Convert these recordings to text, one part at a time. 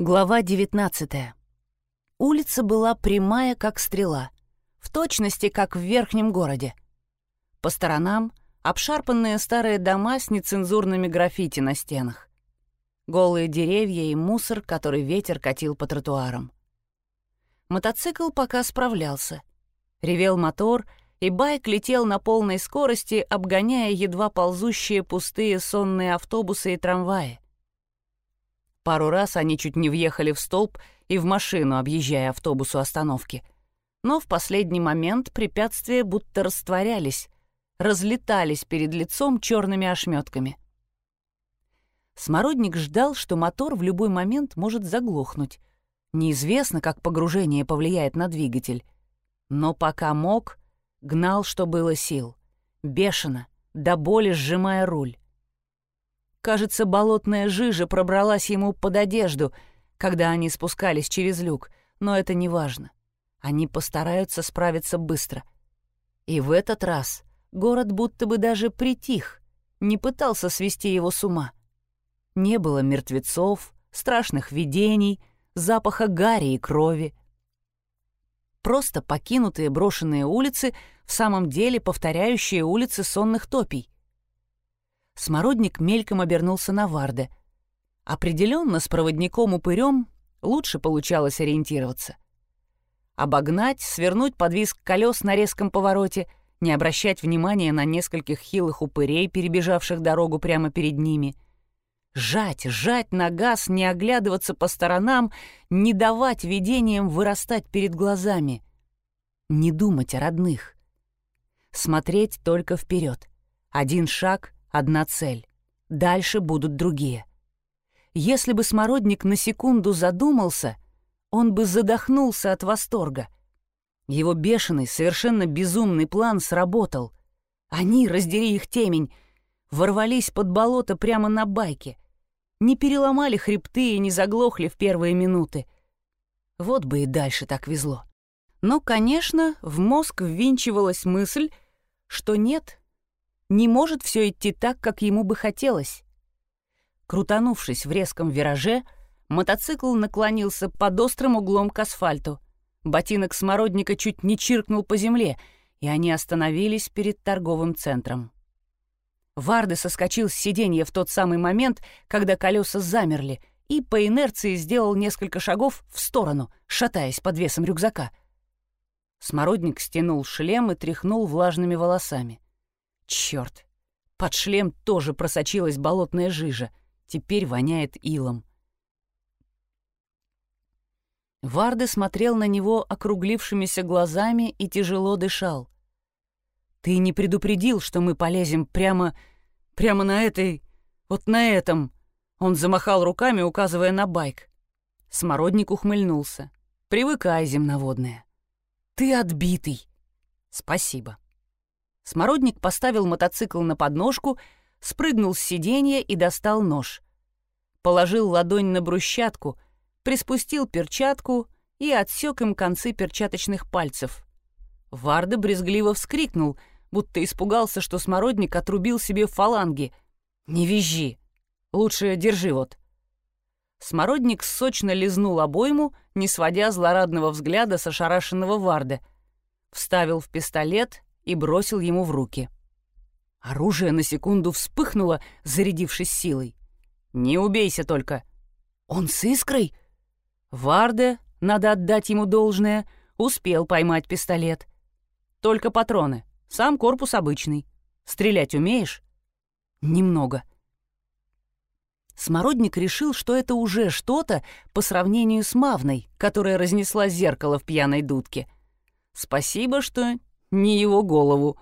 Глава 19. Улица была прямая, как стрела, в точности, как в верхнем городе. По сторонам — обшарпанные старые дома с нецензурными граффити на стенах. Голые деревья и мусор, который ветер катил по тротуарам. Мотоцикл пока справлялся. Ревел мотор, и байк летел на полной скорости, обгоняя едва ползущие пустые сонные автобусы и трамваи. Пару раз они чуть не въехали в столб и в машину, объезжая автобус у остановки. Но в последний момент препятствия будто растворялись, разлетались перед лицом черными ошметками. Смородник ждал, что мотор в любой момент может заглохнуть. Неизвестно, как погружение повлияет на двигатель. Но пока мог, гнал, что было сил. Бешено, до боли сжимая руль. Кажется, болотная жижа пробралась ему под одежду, когда они спускались через люк, но это не важно. Они постараются справиться быстро. И в этот раз город будто бы даже притих, не пытался свести его с ума. Не было мертвецов, страшных видений, запаха гари и крови. Просто покинутые брошенные улицы, в самом деле повторяющие улицы сонных топий — Смородник мельком обернулся на Варде. Определенно, с проводником-упырем лучше получалось ориентироваться. Обогнать, свернуть под колес на резком повороте, не обращать внимания на нескольких хилых упырей, перебежавших дорогу прямо перед ними. Жать, жать на газ, не оглядываться по сторонам, не давать видениям вырастать перед глазами. Не думать о родных. Смотреть только вперед. Один шаг — Одна цель. Дальше будут другие. Если бы Смородник на секунду задумался, он бы задохнулся от восторга. Его бешеный, совершенно безумный план сработал. Они, раздери их темень, ворвались под болото прямо на байке. Не переломали хребты и не заглохли в первые минуты. Вот бы и дальше так везло. Но, конечно, в мозг ввинчивалась мысль, что нет, не может все идти так, как ему бы хотелось. Крутанувшись в резком вираже, мотоцикл наклонился под острым углом к асфальту. Ботинок смородника чуть не чиркнул по земле, и они остановились перед торговым центром. Варды соскочил с сиденья в тот самый момент, когда колеса замерли, и по инерции сделал несколько шагов в сторону, шатаясь под весом рюкзака. Смородник стянул шлем и тряхнул влажными волосами. Черт! Под шлем тоже просочилась болотная жижа. Теперь воняет илом. Варды смотрел на него округлившимися глазами и тяжело дышал. «Ты не предупредил, что мы полезем прямо... прямо на этой... вот на этом...» Он замахал руками, указывая на байк. Смородник ухмыльнулся. «Привыкай, земноводная». «Ты отбитый». «Спасибо». Смородник поставил мотоцикл на подножку, спрыгнул с сиденья и достал нож. Положил ладонь на брусчатку, приспустил перчатку и отсек им концы перчаточных пальцев. Варда брезгливо вскрикнул, будто испугался, что Смородник отрубил себе фаланги. «Не визжи! Лучше держи вот!» Смородник сочно лизнул обойму, не сводя злорадного взгляда с ошарашенного Варда. Вставил в пистолет и бросил ему в руки. Оружие на секунду вспыхнуло, зарядившись силой. «Не убейся только!» «Он с искрой?» Варде, надо отдать ему должное, успел поймать пистолет. «Только патроны. Сам корпус обычный. Стрелять умеешь?» «Немного». Смородник решил, что это уже что-то по сравнению с Мавной, которая разнесла зеркало в пьяной дудке. Спасибо, что не его голову.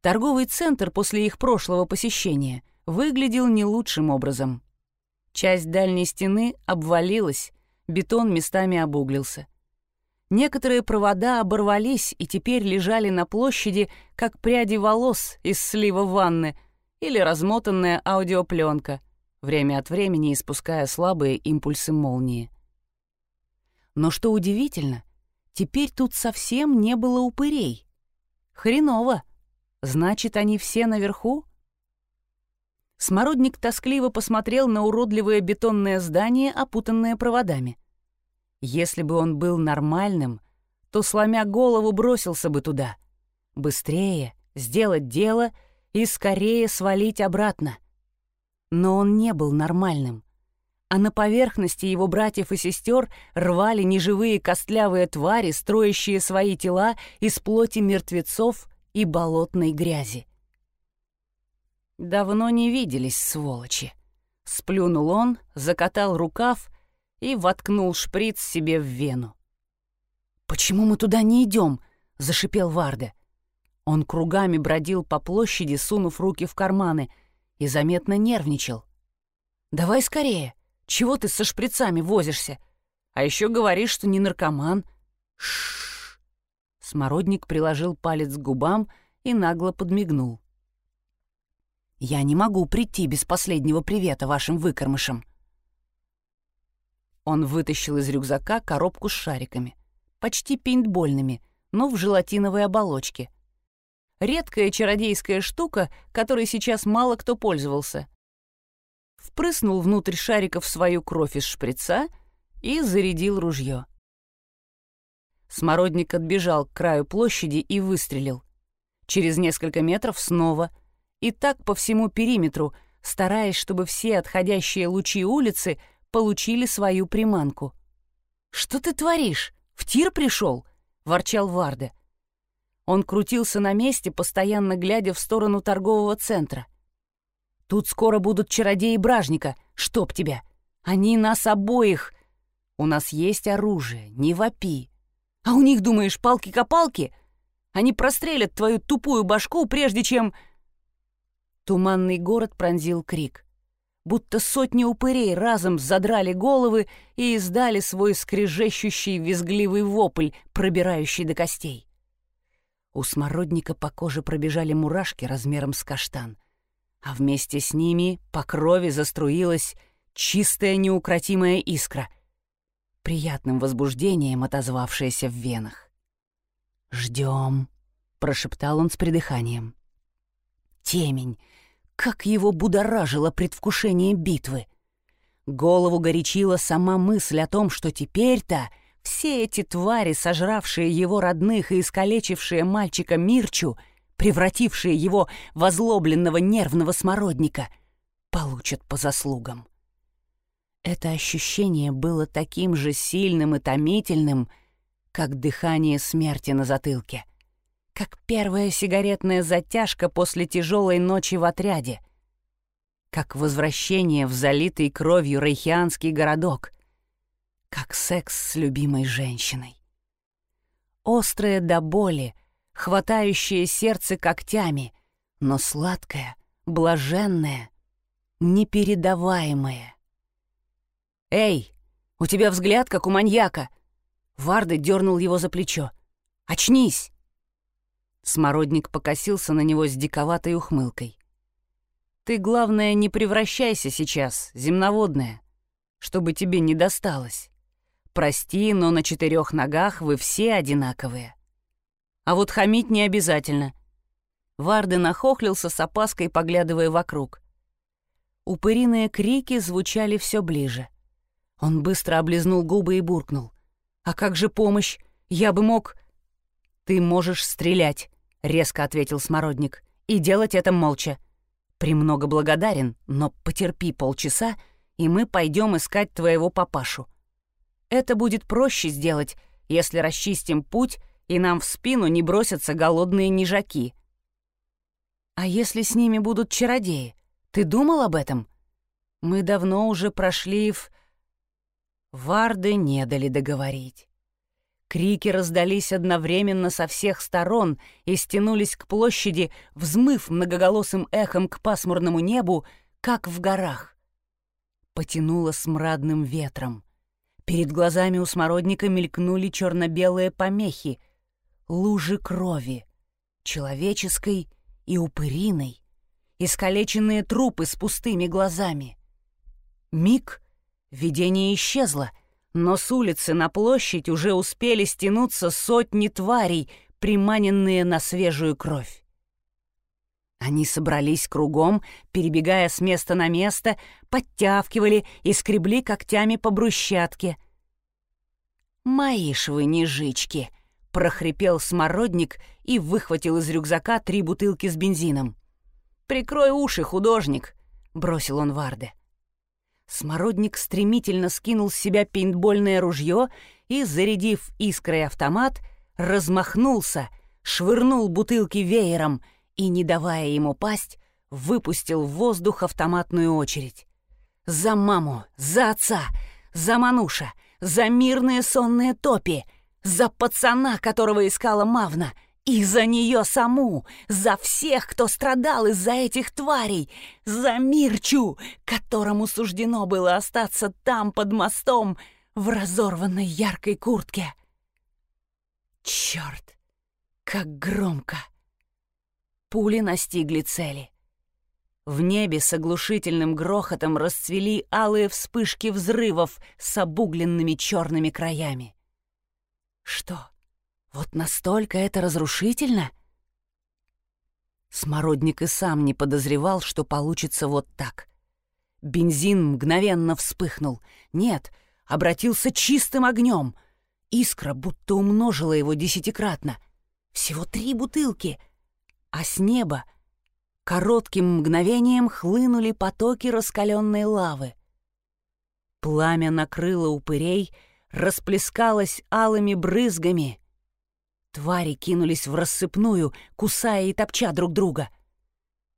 Торговый центр после их прошлого посещения выглядел не лучшим образом. Часть дальней стены обвалилась, бетон местами обуглился. Некоторые провода оборвались и теперь лежали на площади, как пряди волос из слива ванны или размотанная аудиопленка, время от времени испуская слабые импульсы молнии. Но что удивительно, Теперь тут совсем не было упырей. Хреново. Значит, они все наверху? Смородник тоскливо посмотрел на уродливое бетонное здание, опутанное проводами. Если бы он был нормальным, то, сломя голову, бросился бы туда. Быстрее, сделать дело и скорее свалить обратно. Но он не был нормальным. А на поверхности его братьев и сестер рвали неживые костлявые твари, строящие свои тела из плоти мертвецов и болотной грязи. Давно не виделись, сволочи. Сплюнул он, закатал рукав и воткнул шприц себе в вену. «Почему мы туда не идем?» — зашипел Варде. Он кругами бродил по площади, сунув руки в карманы, и заметно нервничал. «Давай скорее! Чего ты со шприцами возишься? А еще говоришь, что не наркоман!» Шш. Смородник приложил палец к губам и нагло подмигнул. Я не могу прийти без последнего привета вашим выкормышам. Он вытащил из рюкзака коробку с шариками, почти пейнтбольными, но в желатиновой оболочке. Редкая чародейская штука, которой сейчас мало кто пользовался. Впрыснул внутрь шариков свою кровь из шприца и зарядил ружье. Смородник отбежал к краю площади и выстрелил. Через несколько метров снова — и так по всему периметру, стараясь, чтобы все отходящие лучи улицы получили свою приманку. «Что ты творишь? В тир пришел?» — ворчал Варде. Он крутился на месте, постоянно глядя в сторону торгового центра. «Тут скоро будут чародеи Бражника, чтоб тебя! Они нас обоих! У нас есть оружие, не вопи! А у них, думаешь, палки-копалки? Они прострелят твою тупую башку, прежде чем...» Туманный город пронзил крик. Будто сотни упырей разом задрали головы и издали свой скрежещущий визгливый вопль, пробирающий до костей. У смородника по коже пробежали мурашки размером с каштан, а вместе с ними по крови заструилась чистая неукротимая искра, приятным возбуждением отозвавшаяся в венах. «Ждем», — прошептал он с придыханием. Темень, как его будоражило предвкушение битвы! Голову горячила сама мысль о том, что теперь-то все эти твари, сожравшие его родных и искалечившие мальчика Мирчу, превратившие его в озлобленного нервного смородника, получат по заслугам. Это ощущение было таким же сильным и томительным, как дыхание смерти на затылке — как первая сигаретная затяжка после тяжелой ночи в отряде, как возвращение в залитый кровью рейхианский городок, как секс с любимой женщиной. Острое до боли, хватающее сердце когтями, но сладкое, блаженное, непередаваемое. «Эй, у тебя взгляд, как у маньяка!» Варды дернул его за плечо. «Очнись!» Смородник покосился на него с диковатой ухмылкой. «Ты, главное, не превращайся сейчас, земноводная, чтобы тебе не досталось. Прости, но на четырех ногах вы все одинаковые. А вот хамить не обязательно». Варды нахохлился с опаской, поглядывая вокруг. Упыриные крики звучали все ближе. Он быстро облизнул губы и буркнул. «А как же помощь? Я бы мог...» «Ты можешь стрелять», — резко ответил Смородник, — «и делать это молча. Премного благодарен, но потерпи полчаса, и мы пойдем искать твоего папашу. Это будет проще сделать, если расчистим путь, и нам в спину не бросятся голодные нежаки». «А если с ними будут чародеи? Ты думал об этом? Мы давно уже прошли в...» Варды не дали договорить. Крики раздались одновременно со всех сторон и стянулись к площади, взмыв многоголосым эхом к пасмурному небу, как в горах. Потянуло смрадным ветром. Перед глазами у смородника мелькнули черно-белые помехи, лужи крови, человеческой и упыриной, искалеченные трупы с пустыми глазами. Миг видение исчезло — но с улицы на площадь уже успели стянуться сотни тварей, приманенные на свежую кровь. Они собрались кругом, перебегая с места на место, подтявкивали и скребли когтями по брусчатке. «Мои ж вы не жички!» — прохрипел смородник и выхватил из рюкзака три бутылки с бензином. «Прикрой уши, художник!» — бросил он Варде. Смородник стремительно скинул с себя пейнтбольное ружье и, зарядив искрой автомат, размахнулся, швырнул бутылки веером — и, не давая ему пасть, выпустил в воздух автоматную очередь. «За маму! За отца! За Мануша! За мирные сонные топи! За пацана, которого искала Мавна!» И за нее саму, за всех, кто страдал из-за этих тварей, за Мирчу, которому суждено было остаться там, под мостом, в разорванной яркой куртке. Черт, как громко! Пули настигли цели. В небе с оглушительным грохотом расцвели алые вспышки взрывов с обугленными черными краями. Что, вот настолько это разрушительно? Смородник и сам не подозревал, что получится вот так. Бензин мгновенно вспыхнул. Нет, обратился чистым огнем. Искра будто умножила его десятикратно. Всего три бутылки — а с неба коротким мгновением хлынули потоки раскаленной лавы. Пламя накрыло упырей, расплескалось алыми брызгами. Твари кинулись в рассыпную, кусая и топча друг друга.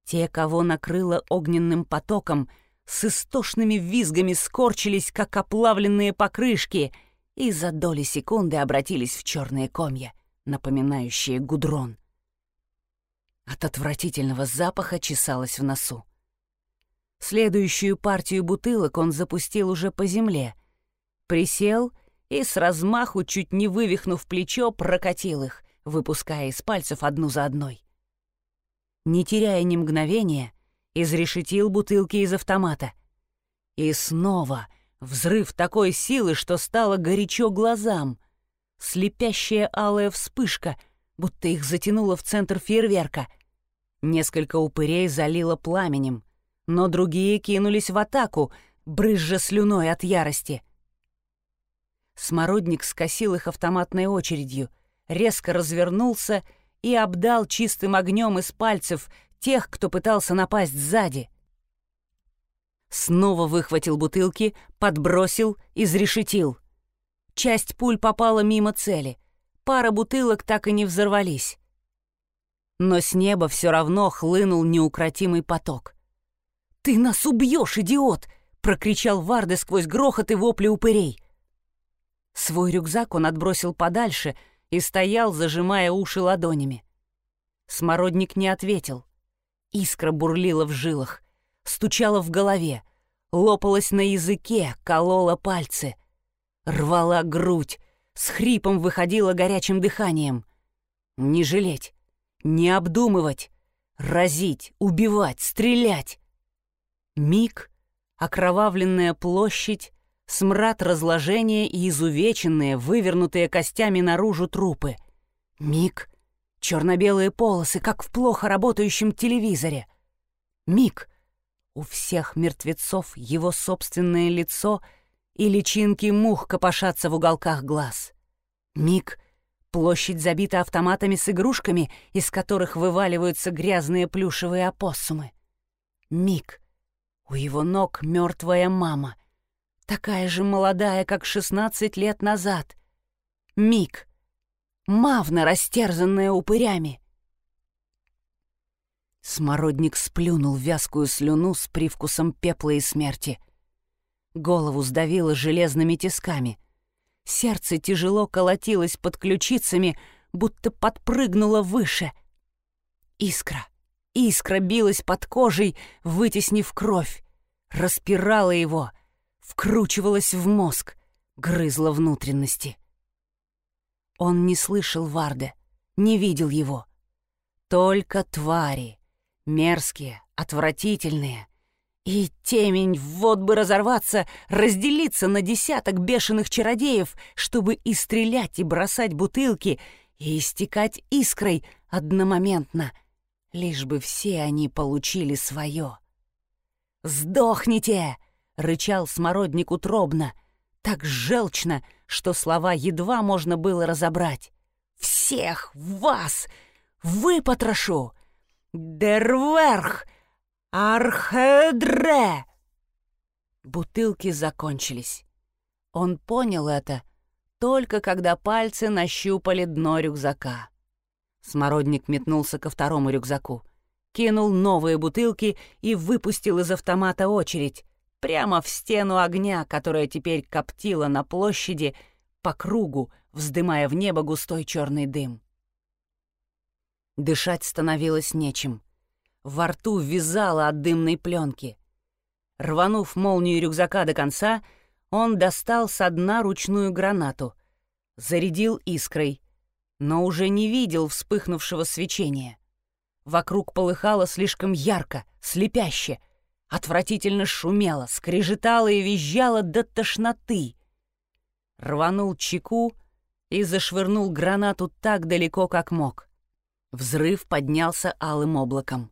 Те, кого накрыло огненным потоком, с истошными визгами скорчились, как оплавленные покрышки, и за доли секунды обратились в черные комья, напоминающие гудрон. От отвратительного запаха чесалось в носу. Следующую партию бутылок он запустил уже по земле. Присел и с размаху, чуть не вывихнув плечо, прокатил их, выпуская из пальцев одну за одной. Не теряя ни мгновения, изрешетил бутылки из автомата. И снова взрыв такой силы, что стало горячо глазам. Слепящая алая вспышка, будто их затянуло в центр фейерверка — Несколько упырей залило пламенем, но другие кинулись в атаку, брызжа слюной от ярости. Смородник скосил их автоматной очередью, резко развернулся и обдал чистым огнем из пальцев тех, кто пытался напасть сзади. Снова выхватил бутылки, подбросил, изрешетил. Часть пуль попала мимо цели. Пара бутылок так и не взорвались но с неба все равно хлынул неукротимый поток. «Ты нас убьешь, идиот!» — прокричал Варде сквозь грохот и вопли упырей. Свой рюкзак он отбросил подальше и стоял, зажимая уши ладонями. Смородник не ответил. Искра бурлила в жилах, стучала в голове, лопалась на языке, колола пальцы, рвала грудь, с хрипом выходила горячим дыханием. Не жалеть, не обдумывать, разить, убивать, стрелять. Миг, окровавленная площадь, смрад разложения и изувеченные, вывернутые костями наружу трупы. Миг, черно-белые полосы, как в плохо работающем телевизоре. Миг, у всех мертвецов его собственное лицо и личинки мух копошатся в уголках глаз. Миг — Площадь забита автоматами с игрушками, из которых вываливаются грязные плюшевые опоссумы. Миг. У его ног мертвая мама. Такая же молодая, как 16 лет назад. Миг. Мавна, растерзанная упырями. Смородник сплюнул вязкую слюну с привкусом пепла и смерти. Голову сдавило железными тисками — Сердце тяжело колотилось под ключицами, будто подпрыгнуло выше. Искра, искра билась под кожей, вытеснив кровь, распирала его, вкручивалась в мозг, грызла внутренности. Он не слышал Варде, не видел его. Только твари, мерзкие, отвратительные, и темень, вот бы разорваться, разделиться на десяток бешеных чародеев, чтобы и стрелять, и бросать бутылки, и истекать искрой одномоментно. Лишь бы все они получили свое. «Сдохните!» — рычал смородник утробно, так желчно, что слова едва можно было разобрать. «Всех вас выпотрошу! Дерверх! Архедре!» Бутылки закончились. Он понял это только когда пальцы нащупали дно рюкзака. Смородник метнулся ко второму рюкзаку, кинул новые бутылки и выпустил из автомата очередь прямо в стену огня, которая теперь коптила на площади по кругу, вздымая в небо густой черный дым. Дышать становилось нечем. Во рту вязало от дымной пленки. Рванув молнию рюкзака до конца, он достал со дна ручную гранату, зарядил искрой, но уже не видел вспыхнувшего свечения. Вокруг полыхало слишком ярко, слепяще, отвратительно шумело, скрежетало и визжало до тошноты. Рванул чеку и зашвырнул гранату так далеко, как мог. Взрыв поднялся алым облаком.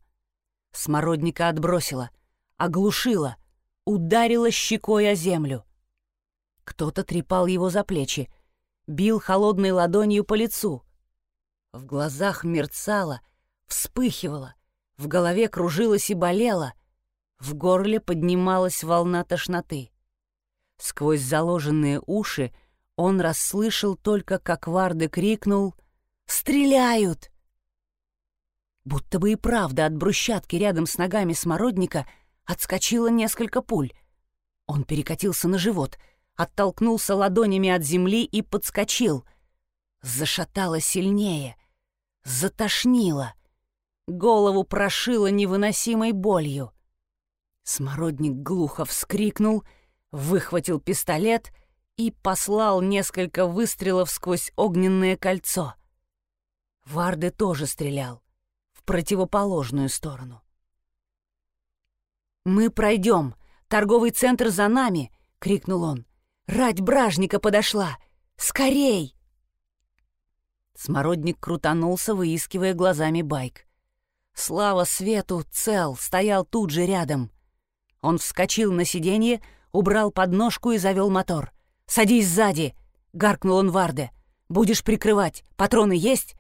Смородника отбросило, оглушило, ударило щекой о землю. Кто-то трепал его за плечи, бил холодной ладонью по лицу. В глазах мерцало, вспыхивало, в голове кружилось и болело, в горле поднималась волна тошноты. Сквозь заложенные уши он расслышал только, как Варды крикнул «Стреляют!». Будто бы и правда от брусчатки рядом с ногами смородника отскочило несколько пуль. Он перекатился на живот — оттолкнулся ладонями от земли и подскочил. Зашатало сильнее, затошнило. Голову прошило невыносимой болью. Смородник глухо вскрикнул, выхватил пистолет и послал несколько выстрелов сквозь огненное кольцо. Варды тоже стрелял в противоположную сторону. «Мы пройдем! Торговый центр за нами!» — крикнул он. Рать бражника подошла! Скорей!» Смородник крутанулся, выискивая глазами байк. Слава свету, цел, стоял тут же рядом. Он вскочил на сиденье, убрал подножку и завел мотор. «Садись сзади!» — гаркнул он Варде. «Будешь прикрывать. Патроны есть?»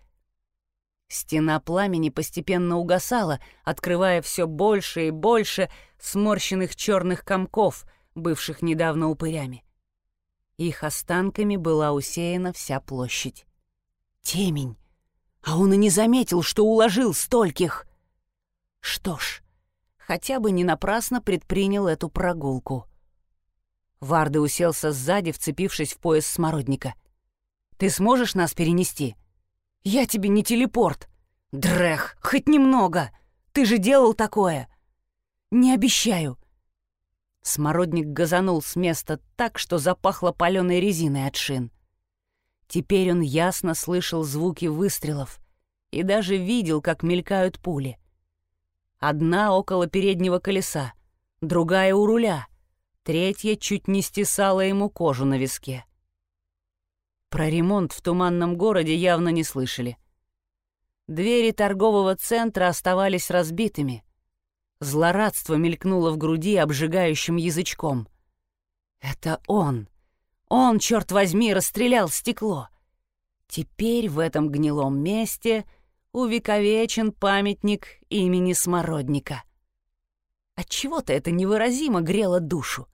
Стена пламени постепенно угасала, открывая все больше и больше сморщенных черных комков, бывших недавно упырями. Их останками была усеяна вся площадь. Темень! А он и не заметил, что уложил стольких. Что ж, хотя бы не напрасно предпринял эту прогулку. Варды уселся сзади, вцепившись в пояс смородника. «Ты сможешь нас перенести?» «Я тебе не телепорт!» «Дрех, хоть немного! Ты же делал такое!» «Не обещаю. Смородник газанул с места так, что запахло паленой резиной от шин. Теперь он ясно слышал звуки выстрелов и даже видел, как мелькают пули. Одна около переднего колеса, другая у руля, третья чуть не стесала ему кожу на виске. Про ремонт в туманном городе явно не слышали. Двери торгового центра оставались разбитыми — Злорадство мелькнуло в груди обжигающим язычком. «Это он! Он, черт возьми, расстрелял стекло!» Теперь в этом гнилом месте увековечен памятник имени Смородника. Отчего-то это невыразимо грело душу.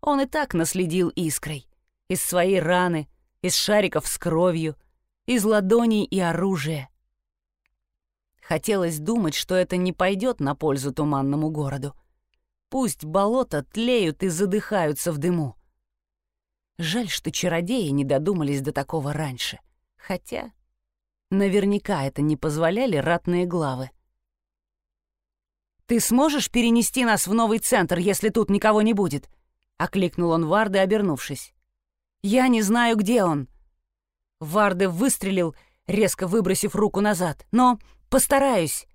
Он и так наследил искрой. Из своей раны, из шариков с кровью, из ладоней и оружия. Хотелось думать, что это не пойдет на пользу туманному городу. Пусть болота тлеют и задыхаются в дыму. Жаль, что чародеи не додумались до такого раньше. Хотя наверняка это не позволяли ратные главы. «Ты сможешь перенести нас в новый центр, если тут никого не будет?» — окликнул он Варды, обернувшись. «Я не знаю, где он». Варды выстрелил, резко выбросив руку назад. «Но Постараюсь!»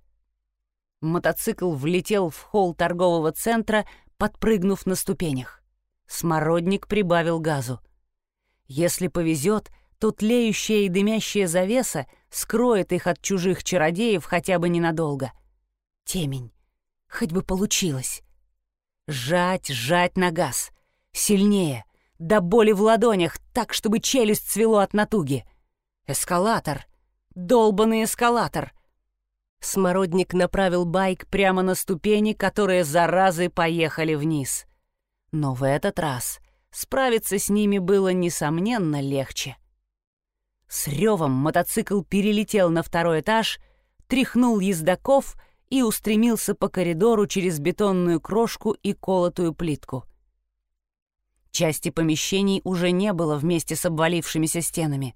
Мотоцикл влетел в холл торгового центра, подпрыгнув на ступенях. Смородник прибавил газу. Если повезет, то тлеющая и дымящая завеса скроет их от чужих чародеев хотя бы ненадолго. Темень. Хоть бы получилось. Жать, жать на газ. Сильнее. До боли в ладонях, так, чтобы челюсть свело от натуги. Эскалатор. Долбанный эскалатор. Смородник направил байк прямо на ступени, которые заразы поехали вниз. Но в этот раз справиться с ними было, несомненно, легче. С ревом мотоцикл перелетел на второй этаж, тряхнул ездаков и устремился по коридору через бетонную крошку и колотую плитку. Части помещений уже не было вместе с обвалившимися стенами.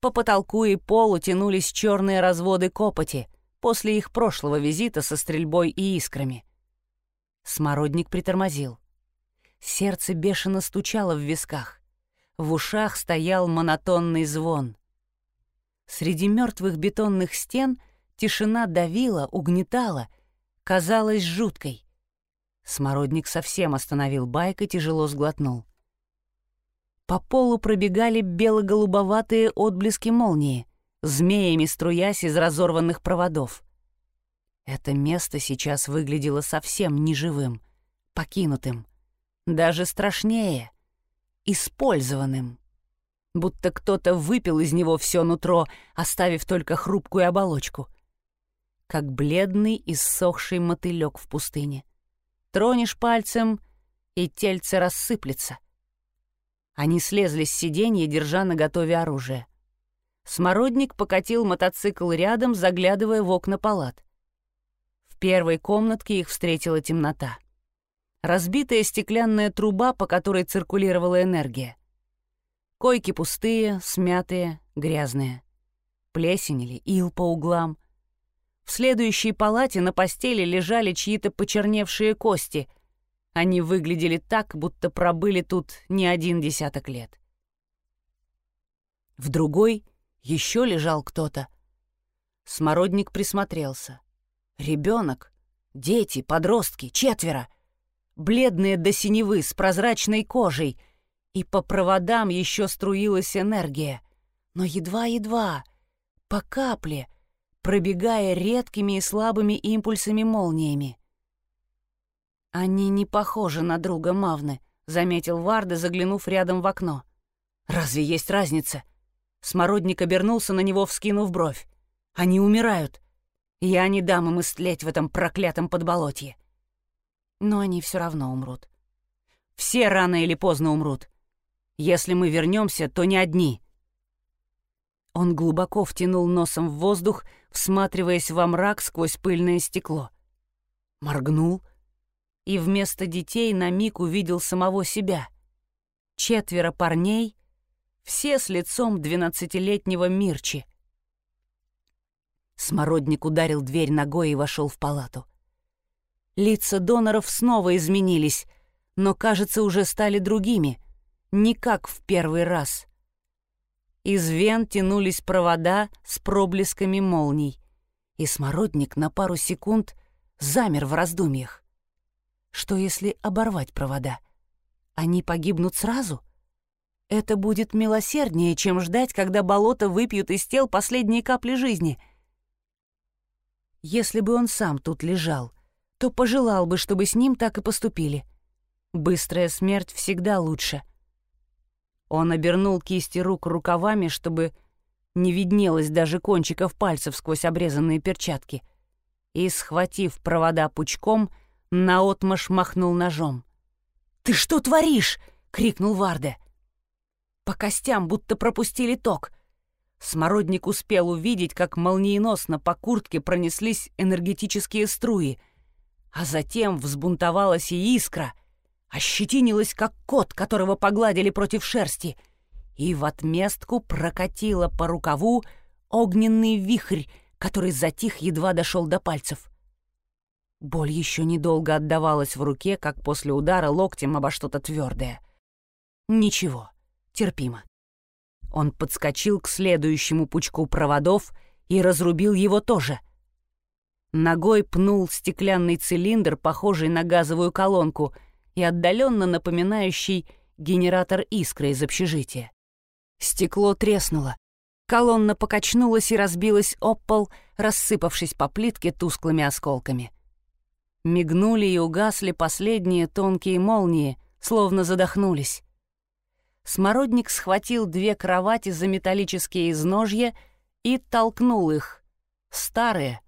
По потолку и полу тянулись черные разводы копоти после их прошлого визита со стрельбой и искрами. Смородник притормозил. Сердце бешено стучало в висках. В ушах стоял монотонный звон. Среди мертвых бетонных стен тишина давила, угнетала, казалась жуткой. Смородник совсем остановил байк и тяжело сглотнул. По полу пробегали бело-голубоватые отблески молнии, змеями струясь из разорванных проводов. Это место сейчас выглядело совсем неживым, покинутым. Даже страшнее — использованным. Будто кто-то выпил из него все нутро, оставив только хрупкую оболочку. Как бледный иссохший мотылек в пустыне. Тронешь пальцем, и тельце рассыплется. Они слезли с сиденья, держа наготове оружие. Смородник покатил мотоцикл рядом, заглядывая в окна палат. В первой комнатке их встретила темнота разбитая стеклянная труба, по которой циркулировала энергия. Койки пустые, смятые, грязные. Плесень или ил по углам. В следующей палате на постели лежали чьи-то почерневшие кости. Они выглядели так, будто пробыли тут не один десяток лет. В другой еще лежал кто-то. Смородник присмотрелся. Ребенок, дети, подростки, четверо — бледные до синевы, с прозрачной кожей, и по проводам еще струилась энергия, но едва-едва, по капле, пробегая редкими и слабыми импульсами-молниями. «Они не похожи на друга Мавны», — заметил Варда, заглянув рядом в окно. «Разве есть разница?» Смородник обернулся на него, вскинув бровь. «Они умирают. Я не дам им истлеть в этом проклятом подболотье но они все равно умрут. Все рано или поздно умрут. Если мы вернемся, то не одни. Он глубоко втянул носом в воздух, всматриваясь во мрак сквозь пыльное стекло. Моргнул и вместо детей на миг увидел самого себя. Четверо парней, все с лицом двенадцатилетнего Мирчи. Смородник ударил дверь ногой и вошел в палату. Лица доноров снова изменились, но, кажется, уже стали другими, не как в первый раз. Из вен тянулись провода с проблесками молний, и смородник на пару секунд замер в раздумьях. Что если оборвать провода? Они погибнут сразу? Это будет милосерднее, чем ждать, когда болото выпьют из тел последние капли жизни. Если бы он сам тут лежал, то пожелал бы, чтобы с ним так и поступили. Быстрая смерть всегда лучше. Он обернул кисти рук рукавами, чтобы не виднелось даже кончиков пальцев сквозь обрезанные перчатки, и, схватив провода пучком, наотмашь махнул ножом. «Ты что творишь?» — крикнул Варде. По костям будто пропустили ток. Смородник успел увидеть, как молниеносно по куртке пронеслись энергетические струи — а затем взбунтовалась и искра, ощетинилась, как кот, которого погладили против шерсти, и в отместку прокатила по рукаву огненный вихрь, который затих, едва дошел до пальцев. Боль еще недолго отдавалась в руке, как после удара локтем обо что-то твердое. Ничего, терпимо. Он подскочил к следующему пучку проводов и разрубил его тоже — Ногой пнул стеклянный цилиндр, похожий на газовую колонку и отдаленно напоминающий генератор искры из общежития. Стекло треснуло. Колонна покачнулась и разбилась об пол, рассыпавшись по плитке тусклыми осколками. Мигнули и угасли последние тонкие молнии, словно задохнулись. Смородник схватил две кровати за металлические изножья и толкнул их. Старые,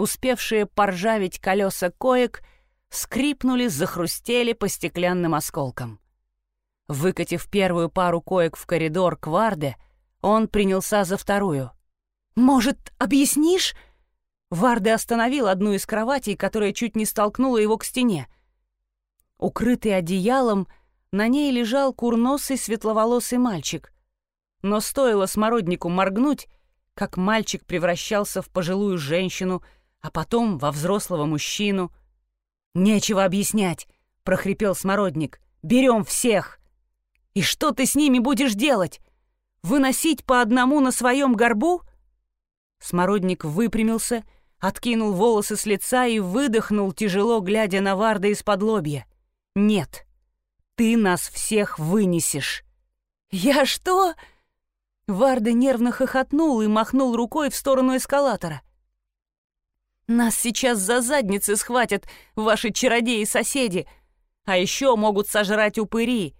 успевшие поржавить колеса коек, скрипнули, захрустели по стеклянным осколкам. Выкатив первую пару коек в коридор к Варде, он принялся за вторую. «Может, объяснишь?» Варде остановил одну из кроватей, которая чуть не столкнула его к стене. Укрытый одеялом, на ней лежал курносый светловолосый мальчик. Но стоило смороднику моргнуть, как мальчик превращался в пожилую женщину, а потом во взрослого мужчину. «Нечего объяснять», — прохрипел смородник. «Берем всех!» «И что ты с ними будешь делать? Выносить по одному на своем горбу?» Смородник выпрямился — откинул волосы с лица и выдохнул, тяжело глядя на Варда из-под лобья. «Нет, ты нас всех вынесешь». «Я что?» Варда нервно хохотнул и махнул рукой в сторону эскалатора. «Нас сейчас за задницы схватят ваши чародеи-соседи, а еще могут сожрать упыри.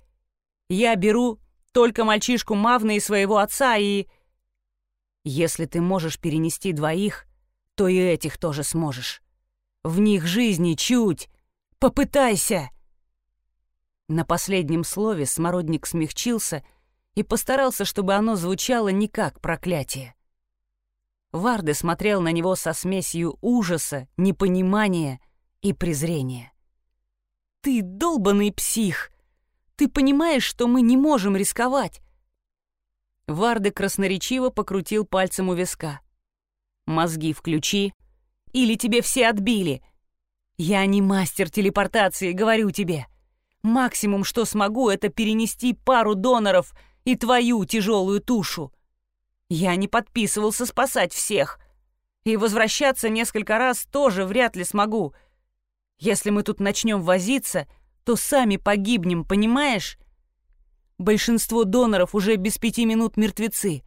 Я беру только мальчишку Мавна и своего отца и...» «Если ты можешь перенести двоих, то и этих тоже сможешь. В них жизни чуть. Попытайся!» На последнем слове смородник смягчился и постарался, чтобы оно звучало не как проклятие. Варды смотрел на него со смесью ужаса, непонимания и презрения. «Ты долбанный псих! Ты понимаешь, что мы не можем рисковать!» Варды красноречиво покрутил пальцем у виска. Мозги включи, или тебе все отбили. Я не мастер телепортации, говорю тебе. Максимум, что смогу, это перенести пару доноров и твою тяжелую тушу. Я не подписывался спасать всех. И возвращаться несколько раз тоже вряд ли смогу. Если мы тут начнем возиться, то сами погибнем, понимаешь? Большинство доноров уже без пяти минут мертвецы.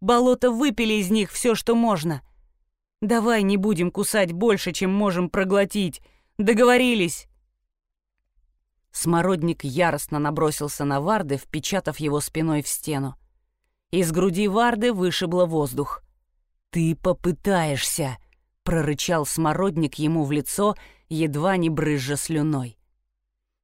Болото выпили из них все, что можно. Давай не будем кусать больше, чем можем проглотить. Договорились?» Смородник яростно набросился на Варды, впечатав его спиной в стену. Из груди Варды вышибло воздух. «Ты попытаешься!» — прорычал Смородник ему в лицо, едва не брызжа слюной.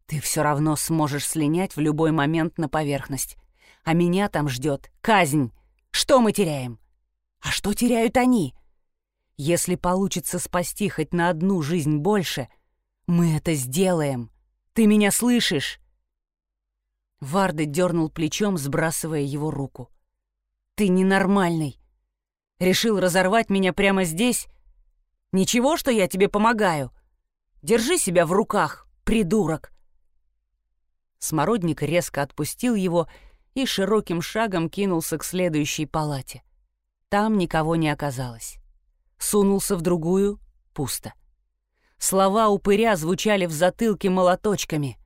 «Ты все равно сможешь слинять в любой момент на поверхность. А меня там ждет казнь. Что мы теряем? А что теряют они?» Если получится спасти хоть на одну жизнь больше, мы это сделаем. Ты меня слышишь?» Варда дернул плечом, сбрасывая его руку. «Ты ненормальный. Решил разорвать меня прямо здесь? Ничего, что я тебе помогаю. Держи себя в руках, придурок!» Смородник резко отпустил его и широким шагом кинулся к следующей палате. Там никого не оказалось сунулся в другую — пусто. Слова упыря звучали в затылке молоточками.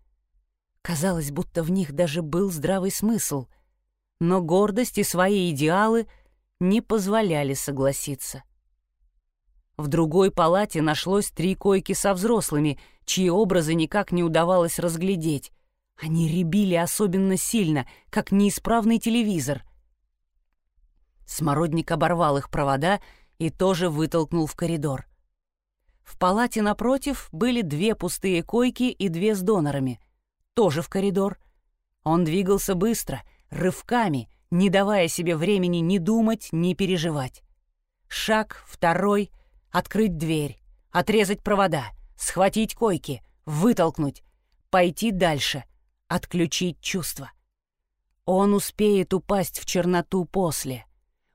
Казалось, будто в них даже был здравый смысл, но гордость и свои идеалы не позволяли согласиться. В другой палате нашлось три койки со взрослыми, чьи образы никак не удавалось разглядеть. Они ребили особенно сильно, как неисправный телевизор. Смородник оборвал их провода и тоже вытолкнул в коридор. В палате напротив были две пустые койки и две с донорами. Тоже в коридор. Он двигался быстро, рывками, не давая себе времени ни думать, ни переживать. Шаг, второй, открыть дверь, отрезать провода, схватить койки, вытолкнуть, пойти дальше, отключить чувства. Он успеет упасть в черноту после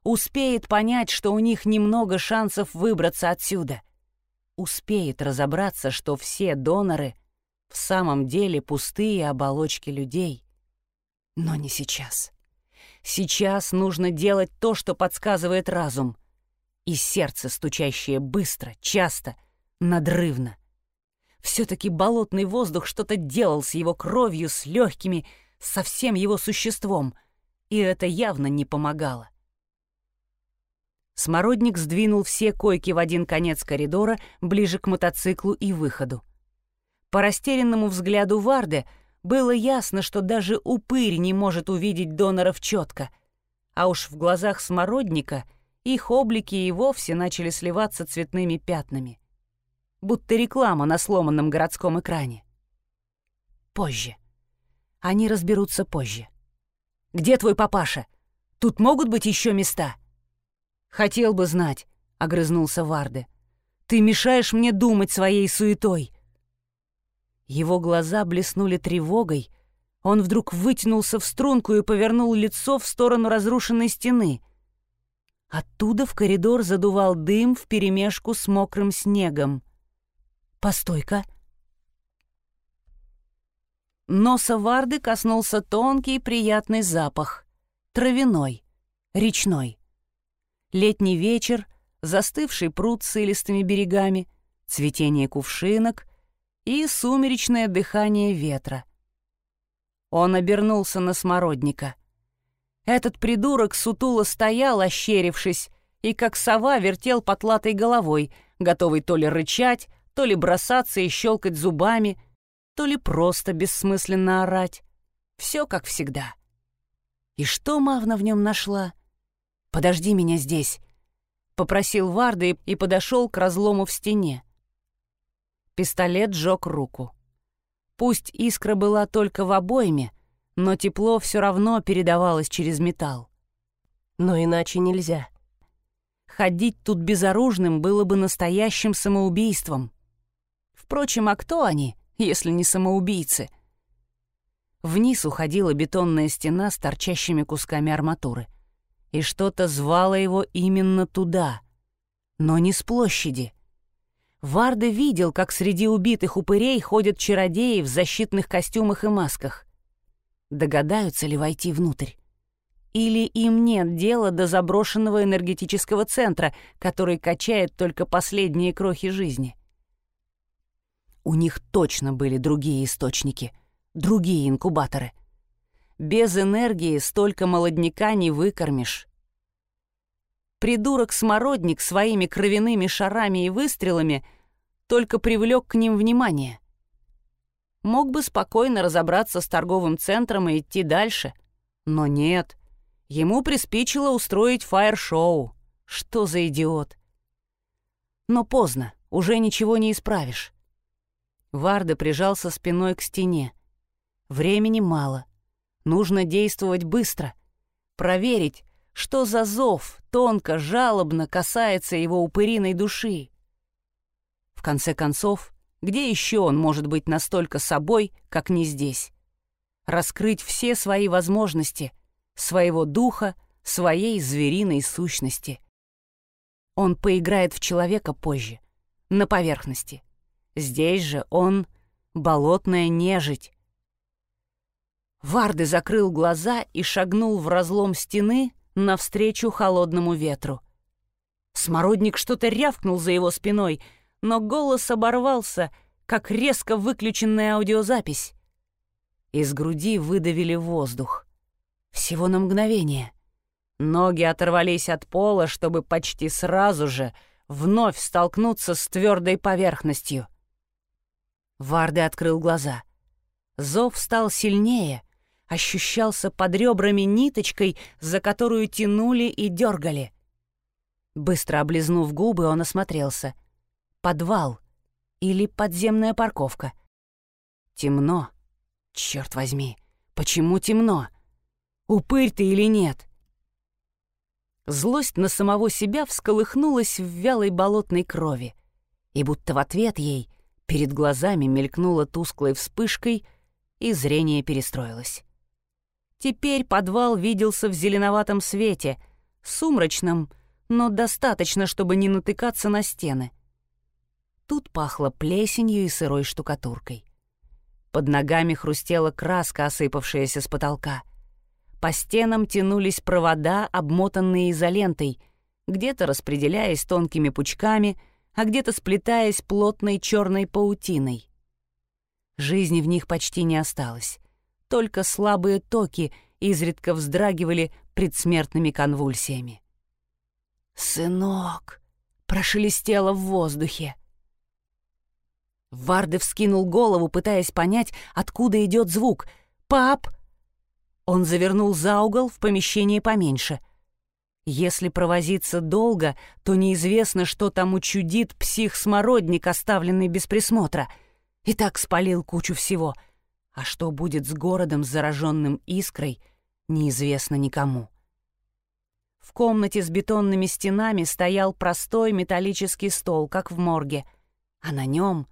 успеет понять, что у них немного шансов выбраться отсюда. Успеет разобраться, что все доноры в самом деле пустые оболочки людей. Но не сейчас. Сейчас нужно делать то, что подсказывает разум. И сердце, стучащее быстро, часто, надрывно. Все-таки болотный воздух что-то делал с его кровью, с легкими, со всем его существом, и это явно не помогало. Смородник сдвинул все койки в один конец коридора, ближе к мотоциклу и выходу. По растерянному взгляду Варды было ясно, что даже упырь не может увидеть доноров четко, а уж в глазах Смородника их облики и вовсе начали сливаться цветными пятнами. Будто реклама на сломанном городском экране. Позже. Они разберутся позже. «Где твой папаша? Тут могут быть еще места?» «Хотел бы знать», — огрызнулся Варде. «Ты мешаешь мне думать своей суетой». Его глаза блеснули тревогой. Он вдруг вытянулся в струнку и повернул лицо в сторону разрушенной стены. Оттуда в коридор задувал дым вперемешку с мокрым снегом. «Постой-ка!» Носа Варды коснулся тонкий приятный запах. Травяной, речной. Летний вечер, застывший пруд с илистыми берегами, цветение кувшинок и сумеречное дыхание ветра. Он обернулся на смородника. Этот придурок сутуло стоял, ощерившись, и как сова вертел потлатой головой, готовый то ли рычать, то ли бросаться и щелкать зубами, то ли просто бессмысленно орать. Все как всегда. И что Мавна в нем нашла? «Подожди меня здесь», — попросил Варда и подошел к разлому в стене. Пистолет сжег руку. Пусть искра была только в обойме, но тепло все равно передавалось через металл. Но иначе нельзя. Ходить тут безоружным было бы настоящим самоубийством. Впрочем, а кто они, если не самоубийцы? Вниз уходила бетонная стена с торчащими кусками арматуры — и что-то звало его именно туда, но не с площади. Варда видел, как среди убитых упырей ходят чародеи в защитных костюмах и масках. Догадаются ли войти внутрь? Или им нет дела до заброшенного энергетического центра, который качает только последние крохи жизни? У них точно были другие источники, другие инкубаторы — без энергии столько молодняка не выкормишь. Придурок-смородник своими кровяными шарами и выстрелами только привлек к ним внимание. Мог бы спокойно разобраться с торговым центром и идти дальше. Но нет. Ему приспичило устроить фаер-шоу. Что за идиот? Но поздно, уже ничего не исправишь. Варда прижался спиной к стене. Времени мало. Нужно действовать быстро. Проверить, что за зов тонко, жалобно касается его упыриной души. В конце концов, где еще он может быть настолько собой, как не здесь? Раскрыть все свои возможности, своего духа, своей звериной сущности. Он поиграет в человека позже, на поверхности. Здесь же он — болотная нежить, Варды закрыл глаза и шагнул в разлом стены навстречу холодному ветру. Смородник что-то рявкнул за его спиной, но голос оборвался, как резко выключенная аудиозапись. Из груди выдавили воздух. Всего на мгновение. Ноги оторвались от пола, чтобы почти сразу же вновь столкнуться с твердой поверхностью. Варды открыл глаза. Зов стал сильнее — ощущался под ребрами ниточкой, за которую тянули и дергали. Быстро облизнув губы, он осмотрелся. Подвал или подземная парковка. Темно. Черт возьми, почему темно? Упырь ты или нет? Злость на самого себя всколыхнулась в вялой болотной крови, и будто в ответ ей перед глазами мелькнула тусклой вспышкой, и зрение перестроилось. Теперь подвал виделся в зеленоватом свете, сумрачном, но достаточно, чтобы не натыкаться на стены. Тут пахло плесенью и сырой штукатуркой. Под ногами хрустела краска, осыпавшаяся с потолка. По стенам тянулись провода, обмотанные изолентой, где-то распределяясь тонкими пучками, а где-то сплетаясь плотной черной паутиной. Жизни в них почти не осталось только слабые токи изредка вздрагивали предсмертными конвульсиями. «Сынок!» — прошелестело в воздухе. Варды вскинул голову, пытаясь понять, откуда идет звук. «Пап!» Он завернул за угол в помещение поменьше. Если провозиться долго, то неизвестно, что там учудит псих-смородник, оставленный без присмотра. И так спалил кучу всего. А что будет с городом, зараженным искрой, неизвестно никому. В комнате с бетонными стенами стоял простой металлический стол, как в морге, а на нем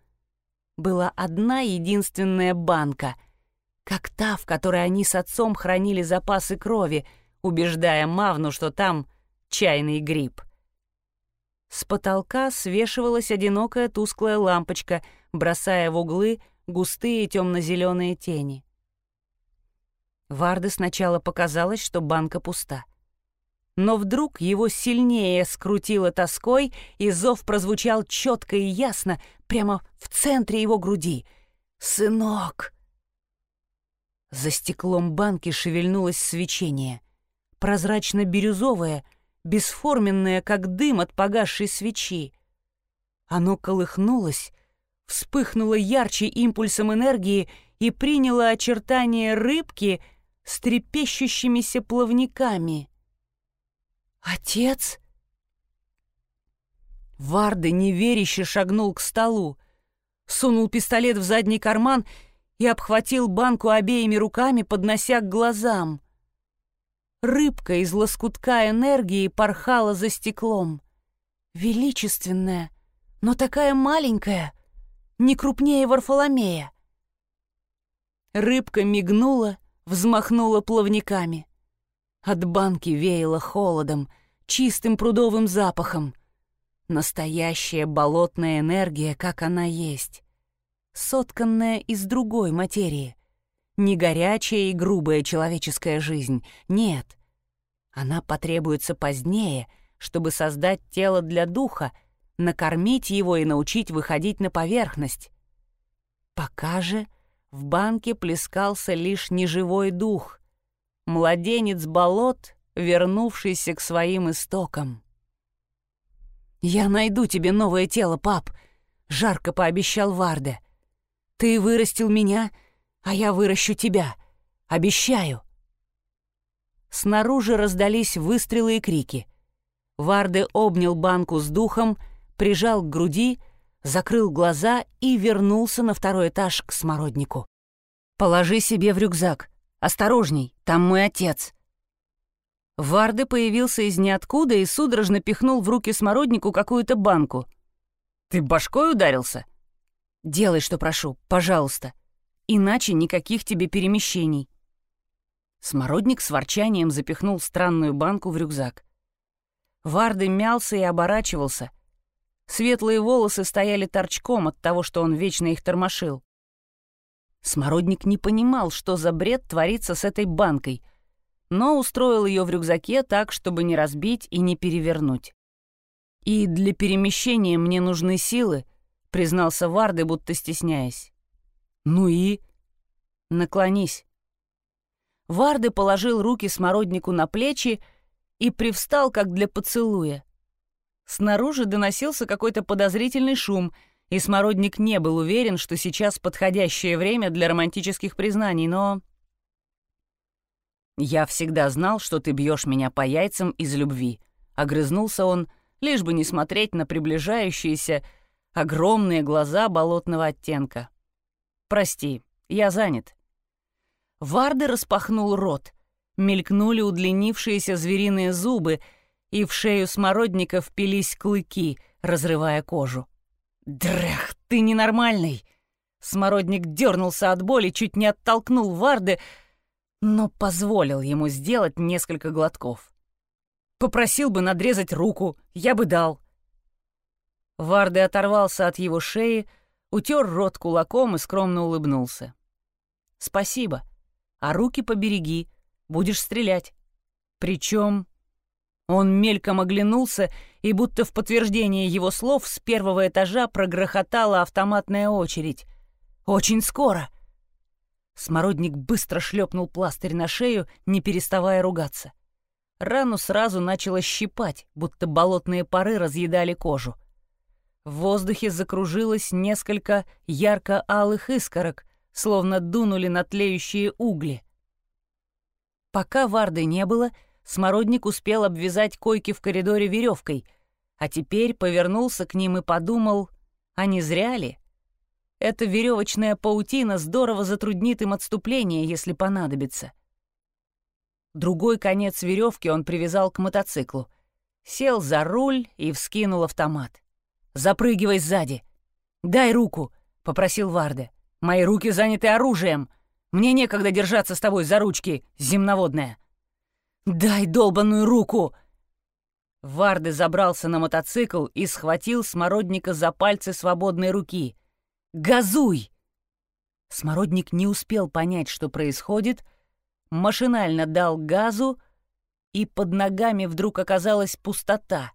была одна единственная банка, как та, в которой они с отцом хранили запасы крови, убеждая Мавну, что там чайный гриб. С потолка свешивалась одинокая тусклая лампочка, бросая в углы густые темно-зеленые тени. Варде сначала показалось, что банка пуста но вдруг его сильнее скрутило тоской, и зов прозвучал четко и ясно прямо в центре его груди. «Сынок!» За стеклом банки шевельнулось свечение. Прозрачно-бирюзовое, бесформенное, как дым от погасшей свечи. Оно колыхнулось, вспыхнуло ярче импульсом энергии и приняло очертания рыбки с трепещущимися плавниками. «Отец?» Варды неверяще шагнул к столу, сунул пистолет в задний карман и обхватил банку обеими руками, поднося к глазам. Рыбка из лоскутка энергии порхала за стеклом. Величественная, но такая маленькая, не крупнее Варфоломея. Рыбка мигнула, взмахнула плавниками. От банки веяло холодом, чистым прудовым запахом. Настоящая болотная энергия, как она есть. Сотканная из другой материи. Не горячая и грубая человеческая жизнь, нет. Она потребуется позднее, чтобы создать тело для духа, накормить его и научить выходить на поверхность. Пока же в банке плескался лишь неживой дух, младенец болот, вернувшийся к своим истокам. «Я найду тебе новое тело, пап», — жарко пообещал Варде. «Ты вырастил меня, а я выращу тебя. Обещаю». Снаружи раздались выстрелы и крики. Варде обнял банку с духом, прижал к груди, закрыл глаза и вернулся на второй этаж к смороднику. «Положи себе в рюкзак. Осторожней, там мой отец!» Варды появился из ниоткуда и судорожно пихнул в руки смороднику какую-то банку. «Ты башкой ударился?» «Делай, что прошу, пожалуйста. Иначе никаких тебе перемещений». Смородник с ворчанием запихнул странную банку в рюкзак. Варды мялся и оборачивался. Светлые волосы стояли торчком от того, что он вечно их тормошил. Смородник не понимал, что за бред творится с этой банкой, но устроил ее в рюкзаке так, чтобы не разбить и не перевернуть. «И для перемещения мне нужны силы», — признался Варды, будто стесняясь. «Ну и?» «Наклонись». Варды положил руки смороднику на плечи и привстал, как для поцелуя. Снаружи доносился какой-то подозрительный шум — и Смородник не был уверен, что сейчас подходящее время для романтических признаний, но... «Я всегда знал, что ты бьешь меня по яйцам из любви», — огрызнулся он, лишь бы не смотреть на приближающиеся огромные глаза болотного оттенка. «Прости, я занят». Варды распахнул рот, мелькнули удлинившиеся звериные зубы, и в шею смородника впились клыки, разрывая кожу. «Дрэх, ты ненормальный!» Смородник дернулся от боли, чуть не оттолкнул Варды, но позволил ему сделать несколько глотков. Попросил бы надрезать руку, я бы дал. Варды оторвался от его шеи, утер рот кулаком и скромно улыбнулся. «Спасибо. А руки побереги, будешь стрелять. Причем он мельком оглянулся, и будто в подтверждение его слов с первого этажа прогрохотала автоматная очередь. «Очень скоро!» Смородник быстро шлепнул пластырь на шею, не переставая ругаться. Рану сразу начало щипать, будто болотные пары разъедали кожу. В воздухе закружилось несколько ярко-алых искорок, словно дунули на тлеющие угли. Пока Варды не было, Смородник успел обвязать койки в коридоре веревкой, а теперь повернулся к ним и подумал, а не зря ли? Эта веревочная паутина здорово затруднит им отступление, если понадобится. Другой конец веревки он привязал к мотоциклу. Сел за руль и вскинул автомат. «Запрыгивай сзади!» «Дай руку!» — попросил Варде. «Мои руки заняты оружием. Мне некогда держаться с тобой за ручки, земноводная!» «Дай долбанную руку!» Варды забрался на мотоцикл и схватил Смородника за пальцы свободной руки. «Газуй!» Смородник не успел понять, что происходит, машинально дал газу, и под ногами вдруг оказалась пустота.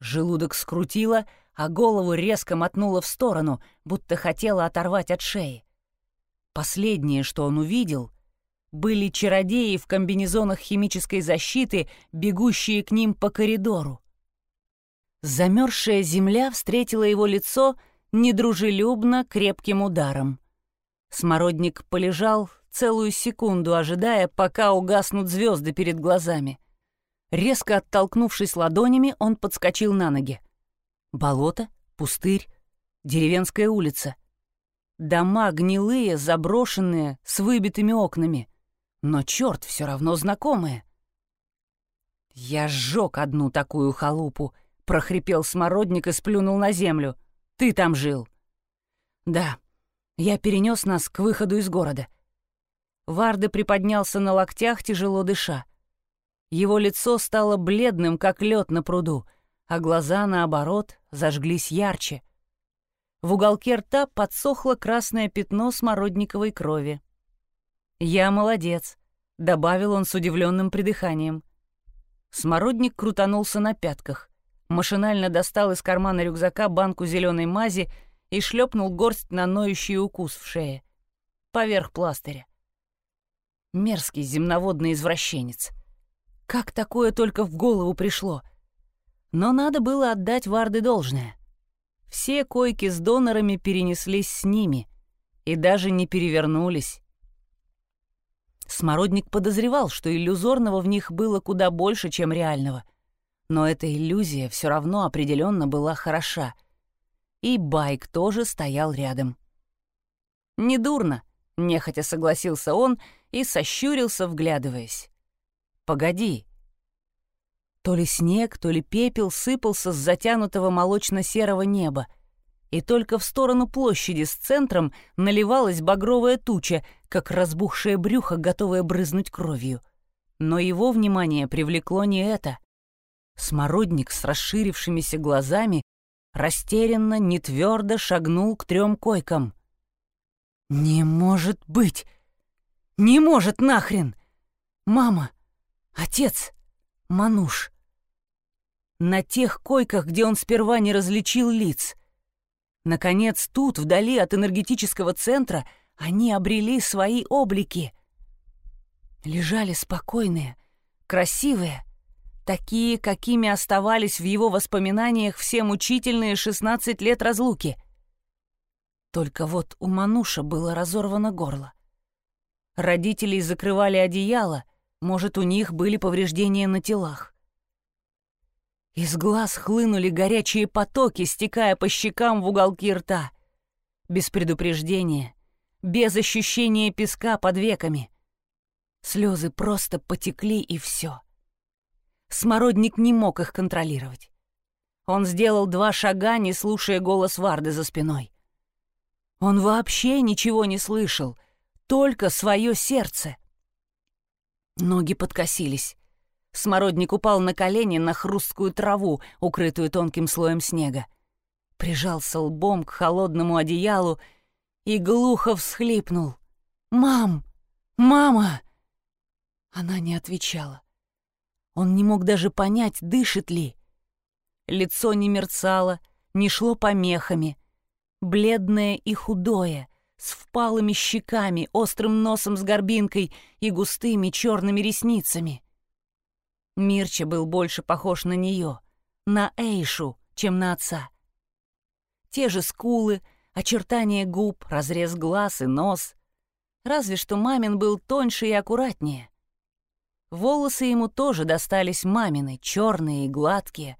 Желудок скрутило, а голову резко мотнуло в сторону, будто хотела оторвать от шеи. Последнее, что он увидел, были чародеи в комбинезонах химической защиты, бегущие к ним по коридору. Замерзшая земля встретила его лицо — недружелюбно крепким ударом. Смородник полежал целую секунду, ожидая, пока угаснут звезды перед глазами. Резко оттолкнувшись ладонями, он подскочил на ноги. Болото, пустырь, деревенская улица. Дома гнилые, заброшенные, с выбитыми окнами. Но черт, все равно знакомые. «Я сжег одну такую халупу», — прохрипел смородник и сплюнул на землю. Ты там жил?» «Да. Я перенес нас к выходу из города». Варда приподнялся на локтях, тяжело дыша. Его лицо стало бледным, как лед на пруду, а глаза, наоборот, зажглись ярче. В уголке рта подсохло красное пятно смородниковой крови. «Я молодец», — добавил он с удивленным придыханием. Смородник крутанулся на пятках машинально достал из кармана рюкзака банку зеленой мази и шлепнул горсть на ноющий укус в шее. Поверх пластыря. Мерзкий земноводный извращенец. Как такое только в голову пришло? Но надо было отдать Варды должное. Все койки с донорами перенеслись с ними и даже не перевернулись. Смородник подозревал, что иллюзорного в них было куда больше, чем реального — но эта иллюзия все равно определенно была хороша. И байк тоже стоял рядом. «Недурно», — нехотя согласился он и сощурился, вглядываясь. «Погоди». То ли снег, то ли пепел сыпался с затянутого молочно-серого неба, и только в сторону площади с центром наливалась багровая туча, как разбухшее брюхо, готовое брызнуть кровью. Но его внимание привлекло не это. Смородник с расширившимися глазами растерянно, нетвердо шагнул к трем койкам. «Не может быть! Не может нахрен! Мама! Отец! Мануш!» На тех койках, где он сперва не различил лиц. Наконец, тут, вдали от энергетического центра, они обрели свои облики. Лежали спокойные, красивые, такие, какими оставались в его воспоминаниях все мучительные 16 лет разлуки. Только вот у Мануша было разорвано горло. Родителей закрывали одеяло, может, у них были повреждения на телах. Из глаз хлынули горячие потоки, стекая по щекам в уголки рта. Без предупреждения, без ощущения песка под веками. Слезы просто потекли, и все. Смородник не мог их контролировать. Он сделал два шага, не слушая голос Варды за спиной. Он вообще ничего не слышал, только свое сердце. Ноги подкосились. Смородник упал на колени на хрусткую траву, укрытую тонким слоем снега. Прижался лбом к холодному одеялу и глухо всхлипнул. «Мам! Мама!» Она не отвечала. Он не мог даже понять, дышит ли. Лицо не мерцало, не шло помехами. Бледное и худое, с впалыми щеками, острым носом с горбинкой и густыми черными ресницами. Мирча был больше похож на нее, на Эйшу, чем на отца. Те же скулы, очертания губ, разрез глаз и нос. Разве что мамин был тоньше и аккуратнее. Волосы ему тоже достались мамины, черные и гладкие,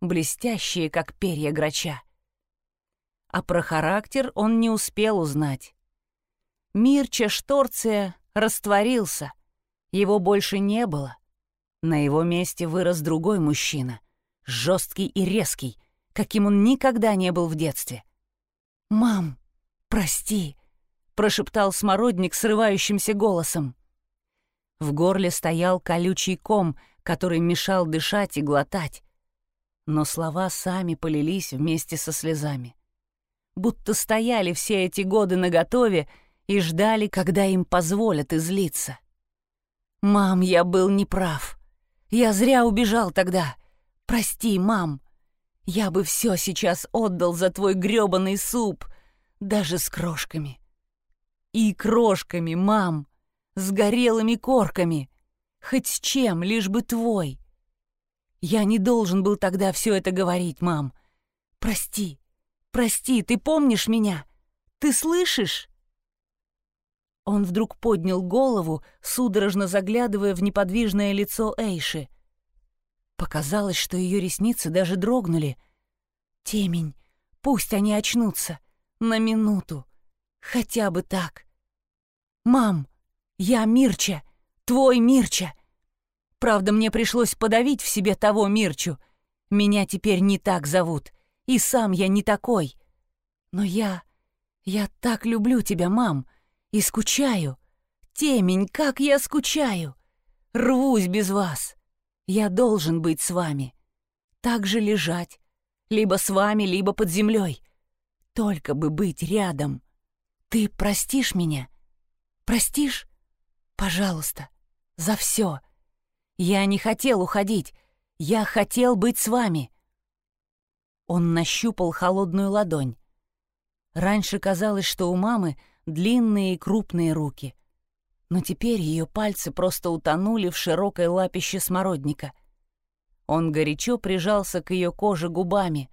блестящие, как перья грача. А про характер он не успел узнать. Мирча Шторция растворился, его больше не было. На его месте вырос другой мужчина, жесткий и резкий, каким он никогда не был в детстве. «Мам, прости», — прошептал смородник срывающимся голосом. В горле стоял колючий ком, который мешал дышать и глотать. Но слова сами полились вместе со слезами. Будто стояли все эти годы наготове и ждали, когда им позволят излиться. «Мам, я был неправ. Я зря убежал тогда. Прости, мам. Я бы все сейчас отдал за твой грёбаный суп, даже с крошками. И крошками, мам с горелыми корками. Хоть с чем, лишь бы твой. Я не должен был тогда все это говорить, мам. Прости, прости, ты помнишь меня? Ты слышишь?» Он вдруг поднял голову, судорожно заглядывая в неподвижное лицо Эйши. Показалось, что ее ресницы даже дрогнули. «Темень, пусть они очнутся. На минуту. Хотя бы так. Мам, я Мирча, твой Мирча. Правда, мне пришлось подавить в себе того Мирчу. Меня теперь не так зовут, и сам я не такой. Но я... я так люблю тебя, мам, и скучаю. Темень, как я скучаю. Рвусь без вас. Я должен быть с вами. Так же лежать. Либо с вами, либо под землей. Только бы быть рядом. Ты простишь меня? Простишь? Пожалуйста, за все. Я не хотел уходить. Я хотел быть с вами. Он нащупал холодную ладонь. Раньше казалось, что у мамы длинные и крупные руки. Но теперь ее пальцы просто утонули в широкой лапище смородника. Он горячо прижался к ее коже губами,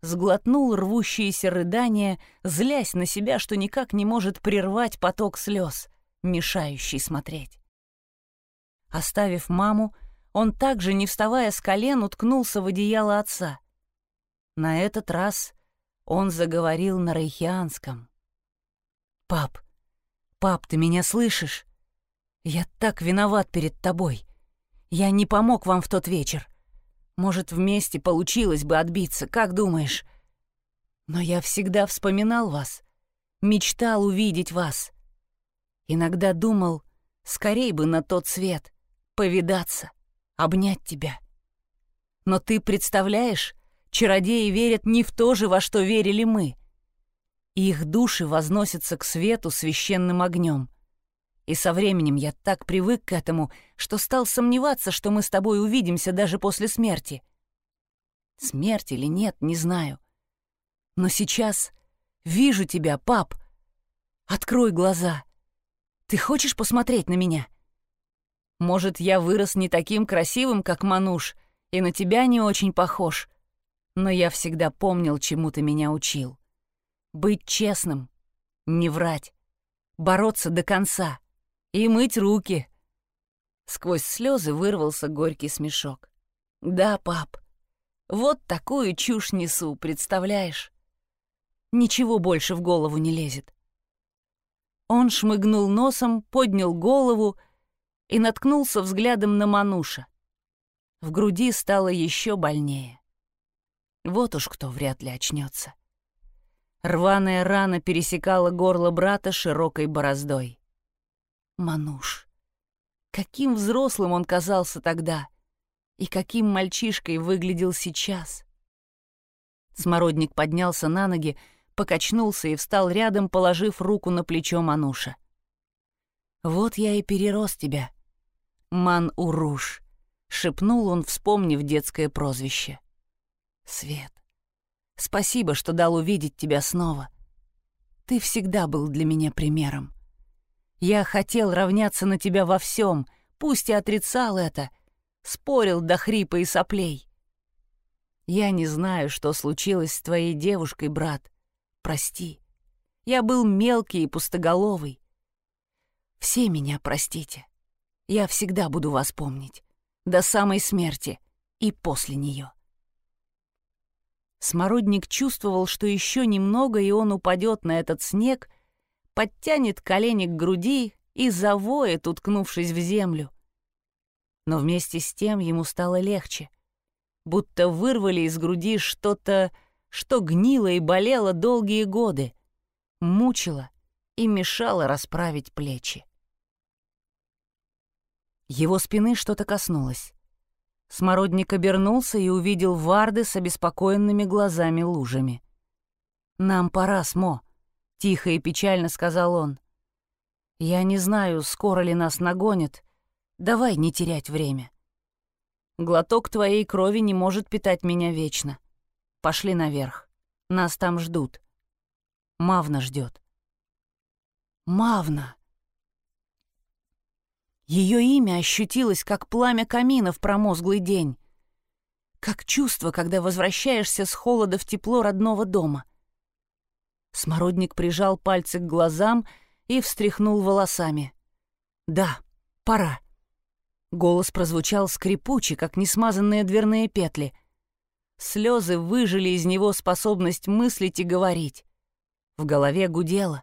сглотнул рвущиеся рыдания, злясь на себя, что никак не может прервать поток слез мешающий смотреть. Оставив маму, он также, не вставая с колен, уткнулся в одеяло отца. На этот раз он заговорил на рейхианском. «Пап, пап, ты меня слышишь? Я так виноват перед тобой. Я не помог вам в тот вечер. Может, вместе получилось бы отбиться, как думаешь? Но я всегда вспоминал вас, мечтал увидеть вас. Иногда думал, скорей бы на тот свет, повидаться, обнять тебя. Но ты представляешь, чародеи верят не в то же, во что верили мы. Их души возносятся к свету священным огнем. И со временем я так привык к этому, что стал сомневаться, что мы с тобой увидимся даже после смерти. Смерть или нет, не знаю. Но сейчас вижу тебя, пап. Открой глаза. Ты хочешь посмотреть на меня? Может, я вырос не таким красивым, как Мануш, и на тебя не очень похож. Но я всегда помнил, чему ты меня учил. Быть честным, не врать, бороться до конца и мыть руки. Сквозь слезы вырвался горький смешок. Да, пап, вот такую чушь несу, представляешь? Ничего больше в голову не лезет. Он шмыгнул носом, поднял голову и наткнулся взглядом на Мануша. В груди стало еще больнее. Вот уж кто вряд ли очнется. Рваная рана пересекала горло брата широкой бороздой. Мануш. Каким взрослым он казался тогда и каким мальчишкой выглядел сейчас. Смородник поднялся на ноги, покачнулся и встал рядом, положив руку на плечо Мануша. «Вот я и перерос тебя, Ман-Уруш», — шепнул он, вспомнив детское прозвище. «Свет, спасибо, что дал увидеть тебя снова. Ты всегда был для меня примером. Я хотел равняться на тебя во всем, пусть и отрицал это, спорил до хрипа и соплей. Я не знаю, что случилось с твоей девушкой, брат. Прости. Я был мелкий и пустоголовый. Все меня простите. Я всегда буду вас помнить. До самой смерти и после нее. Смородник чувствовал, что еще немного, и он упадет на этот снег, подтянет колени к груди и завоет, уткнувшись в землю. Но вместе с тем ему стало легче, будто вырвали из груди что-то, что гнило и болело долгие годы, мучило и мешало расправить плечи. Его спины что-то коснулось. Смородник обернулся и увидел Варды с обеспокоенными глазами-лужами. «Нам пора, Смо», — тихо и печально сказал он. «Я не знаю, скоро ли нас нагонят. Давай не терять время. Глоток твоей крови не может питать меня вечно. Пошли наверх. Нас там ждут. Мавна ждет. Мавна. Ее имя ощутилось, как пламя камина в промозглый день. Как чувство, когда возвращаешься с холода в тепло родного дома. Смородник прижал пальцы к глазам и встряхнул волосами. «Да, пора». Голос прозвучал скрипуче, как несмазанные дверные петли. Слезы выжили из него способность мыслить и говорить. В голове гудело.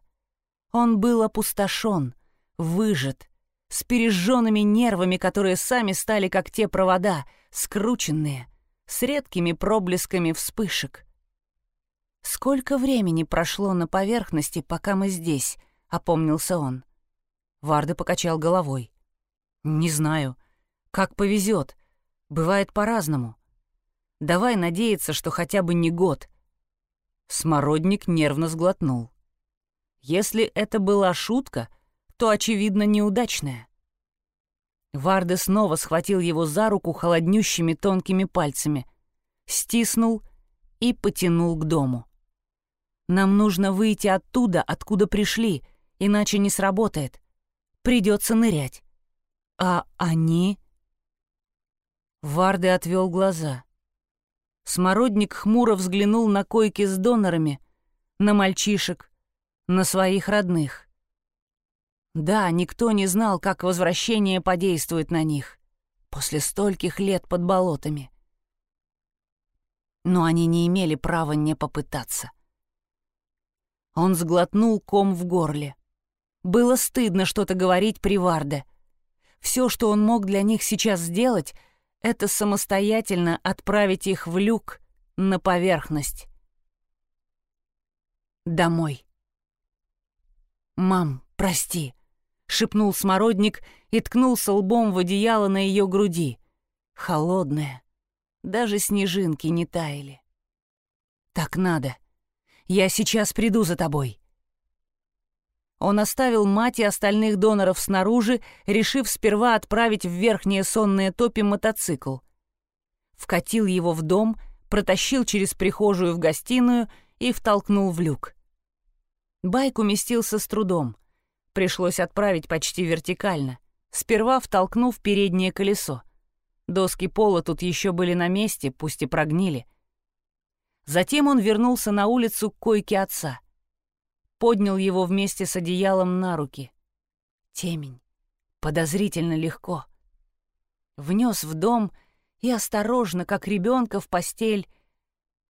Он был опустошен, выжат, с пережженными нервами, которые сами стали как те провода, скрученные, с редкими проблесками вспышек. «Сколько времени прошло на поверхности, пока мы здесь?» — опомнился он. Варды покачал головой. «Не знаю. Как повезет. Бывает по-разному. Давай надеяться, что хотя бы не год». Смородник нервно сглотнул. Если это была шутка — то, очевидно, неудачное. Варде снова схватил его за руку холоднющими тонкими пальцами, стиснул и потянул к дому. «Нам нужно выйти оттуда, откуда пришли, иначе не сработает. Придется нырять». «А они?» Варды отвел глаза. Смородник хмуро взглянул на койки с донорами, на мальчишек, на своих родных. Да, никто не знал, как возвращение подействует на них после стольких лет под болотами. Но они не имели права не попытаться. Он сглотнул ком в горле. Было стыдно что-то говорить при Варде. Все, что он мог для них сейчас сделать, это самостоятельно отправить их в люк на поверхность. Домой. «Мам, прости», шепнул смородник и ткнулся лбом в одеяло на ее груди. Холодное. Даже снежинки не таяли. «Так надо. Я сейчас приду за тобой». Он оставил мать и остальных доноров снаружи, решив сперва отправить в верхние сонные топи мотоцикл. Вкатил его в дом, протащил через прихожую в гостиную и втолкнул в люк. Байк уместился с трудом. Пришлось отправить почти вертикально, сперва втолкнув переднее колесо. Доски пола тут еще были на месте, пусть и прогнили. Затем он вернулся на улицу к койке отца. Поднял его вместе с одеялом на руки. Темень. Подозрительно легко. Внес в дом и осторожно, как ребенка в постель,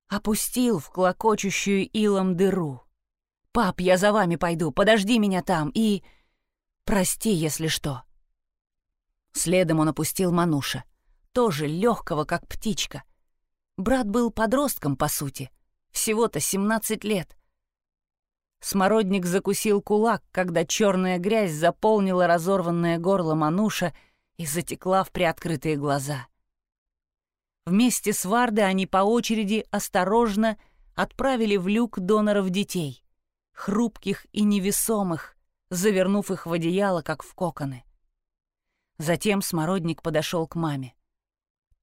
опустил в клокочущую илом дыру. «Пап, я за вами пойду, подожди меня там и... Прости, если что». Следом он опустил Мануша, тоже легкого, как птичка. Брат был подростком, по сути, всего-то 17 лет. Смородник закусил кулак, когда черная грязь заполнила разорванное горло Мануша и затекла в приоткрытые глаза. Вместе с Вардой они по очереди осторожно отправили в люк доноров детей хрупких и невесомых, завернув их в одеяло, как в коконы. Затем смородник подошел к маме.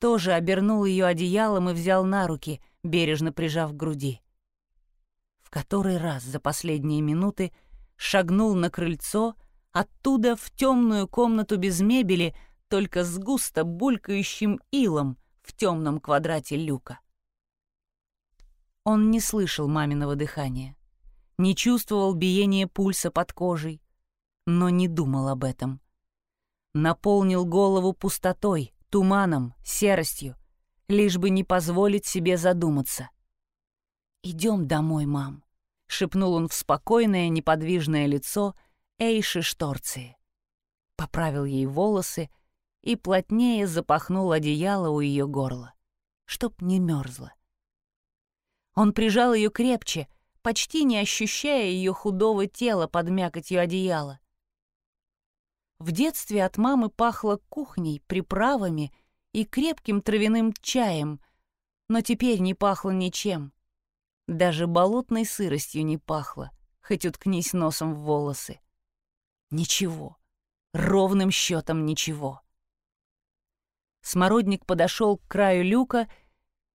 Тоже обернул ее одеялом и взял на руки, бережно прижав к груди. В который раз за последние минуты шагнул на крыльцо, оттуда в темную комнату без мебели, только с густо булькающим илом в темном квадрате люка. Он не слышал маминого дыхания, не чувствовал биения пульса под кожей, но не думал об этом. Наполнил голову пустотой, туманом, серостью, лишь бы не позволить себе задуматься. «Идем домой, мам», — шепнул он в спокойное, неподвижное лицо Эйши Шторции. Поправил ей волосы и плотнее запахнул одеяло у ее горла, чтоб не мерзло. Он прижал ее крепче, почти не ощущая ее худого тела под мякотью одеяла. В детстве от мамы пахло кухней, приправами и крепким травяным чаем, но теперь не пахло ничем. Даже болотной сыростью не пахло, хоть уткнись носом в волосы. Ничего. Ровным счетом ничего. Смородник подошел к краю люка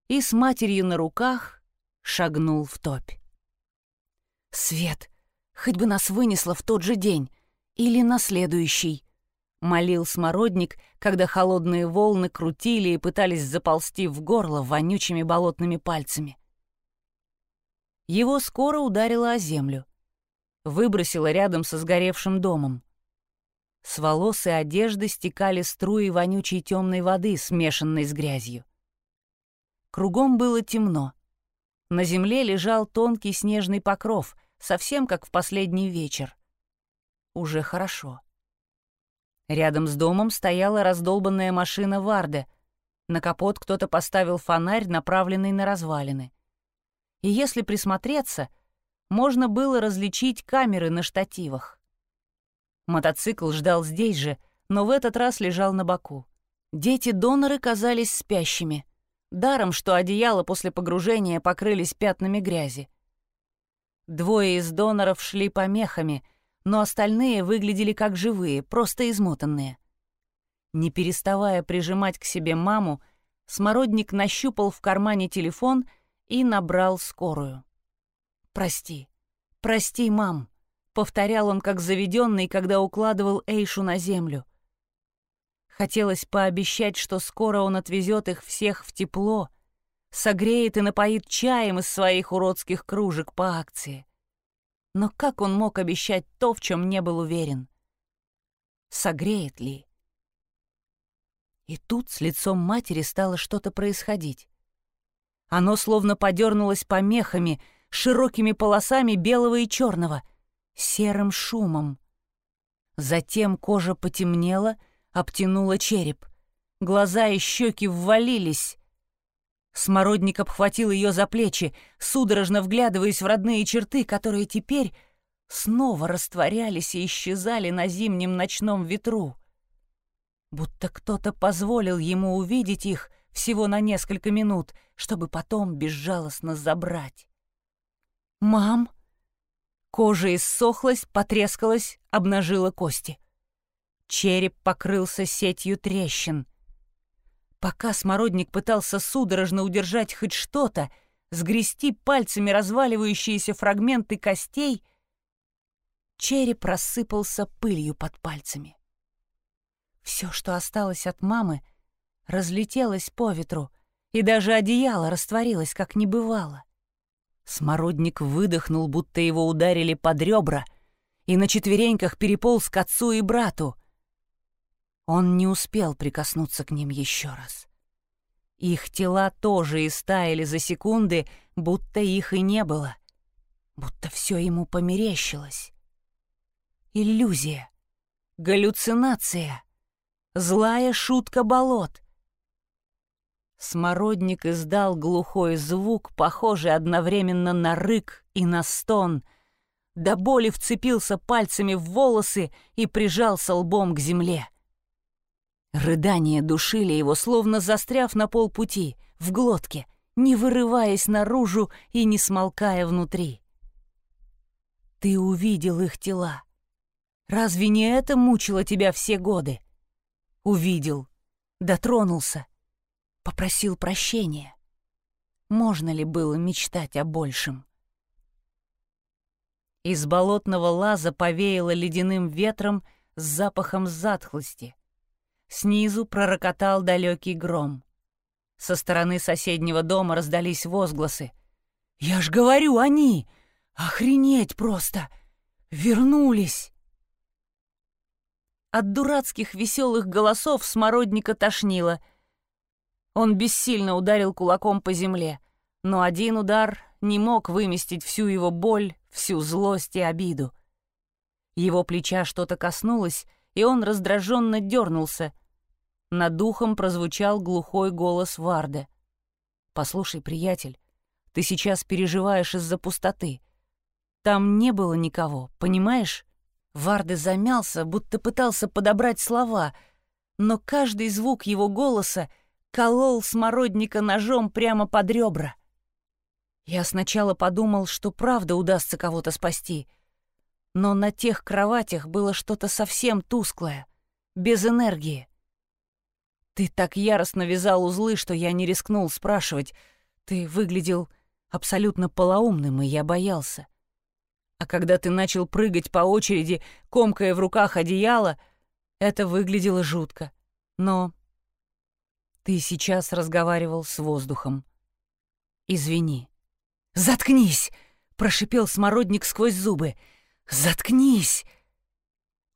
и с матерью на руках шагнул в топь. «Свет, хоть бы нас вынесло в тот же день или на следующий», — молил смородник, когда холодные волны крутили и пытались заползти в горло вонючими болотными пальцами. Его скоро ударило о землю. Выбросило рядом со сгоревшим домом. С волос и одежды стекали струи вонючей темной воды, смешанной с грязью. Кругом было темно. На земле лежал тонкий снежный покров, совсем как в последний вечер. Уже хорошо. Рядом с домом стояла раздолбанная машина Варде. На капот кто-то поставил фонарь, направленный на развалины и если присмотреться, можно было различить камеры на штативах. Мотоцикл ждал здесь же, но в этот раз лежал на боку. Дети-доноры казались спящими. Даром, что одеяло после погружения покрылись пятнами грязи. Двое из доноров шли помехами, но остальные выглядели как живые, просто измотанные. Не переставая прижимать к себе маму, Смородник нащупал в кармане телефон — и набрал скорую. «Прости, прости, мам», — повторял он как заведенный, когда укладывал Эйшу на землю. Хотелось пообещать, что скоро он отвезет их всех в тепло, согреет и напоит чаем из своих уродских кружек по акции. Но как он мог обещать то, в чем не был уверен? Согреет ли? И тут с лицом матери стало что-то происходить. Оно словно подернулось помехами, широкими полосами белого и черного, серым шумом. Затем кожа потемнела, обтянула череп. Глаза и щеки ввалились. Смородник обхватил ее за плечи, судорожно вглядываясь в родные черты, которые теперь снова растворялись и исчезали на зимнем ночном ветру. Будто кто-то позволил ему увидеть их — всего на несколько минут, чтобы потом безжалостно забрать. «Мам!» Кожа иссохлась, потрескалась, обнажила кости. Череп покрылся сетью трещин. Пока смородник пытался судорожно удержать хоть что-то, сгрести пальцами разваливающиеся фрагменты костей, череп рассыпался пылью под пальцами. Все, что осталось от мамы — разлетелась по ветру, и даже одеяло растворилось, как не бывало. Смородник выдохнул, будто его ударили под ребра, и на четвереньках переполз к отцу и брату. Он не успел прикоснуться к ним еще раз. Их тела тоже истаяли за секунды, будто их и не было, будто все ему померещилось. Иллюзия, галлюцинация, злая шутка болот. Смородник издал глухой звук, похожий одновременно на рык и на стон. До боли вцепился пальцами в волосы и прижался лбом к земле. Рыдания душили его, словно застряв на полпути, в глотке, не вырываясь наружу и не смолкая внутри. Ты увидел их тела. Разве не это мучило тебя все годы? Увидел, дотронулся, попросил прощения. Можно ли было мечтать о большем? Из болотного лаза повеяло ледяным ветром с запахом затхлости. Снизу пророкотал далекий гром. Со стороны соседнего дома раздались возгласы. «Я ж говорю, они! Охренеть просто! Вернулись!» От дурацких веселых голосов смородника тошнило. Он бессильно ударил кулаком по земле, но один удар не мог выместить всю его боль, всю злость и обиду. Его плеча что-то коснулось, и он раздраженно дернулся. Над духом прозвучал глухой голос Варда. «Послушай, приятель, ты сейчас переживаешь из-за пустоты. Там не было никого, понимаешь?» Варде замялся, будто пытался подобрать слова, но каждый звук его голоса колол смородника ножом прямо под ребра. Я сначала подумал, что правда удастся кого-то спасти, но на тех кроватях было что-то совсем тусклое, без энергии. Ты так яростно вязал узлы, что я не рискнул спрашивать. Ты выглядел абсолютно полоумным, и я боялся. А когда ты начал прыгать по очереди, комкая в руках одеяло, это выглядело жутко. Но ты сейчас разговаривал с воздухом. Извини. «Заткнись!» — прошипел смородник сквозь зубы. «Заткнись!»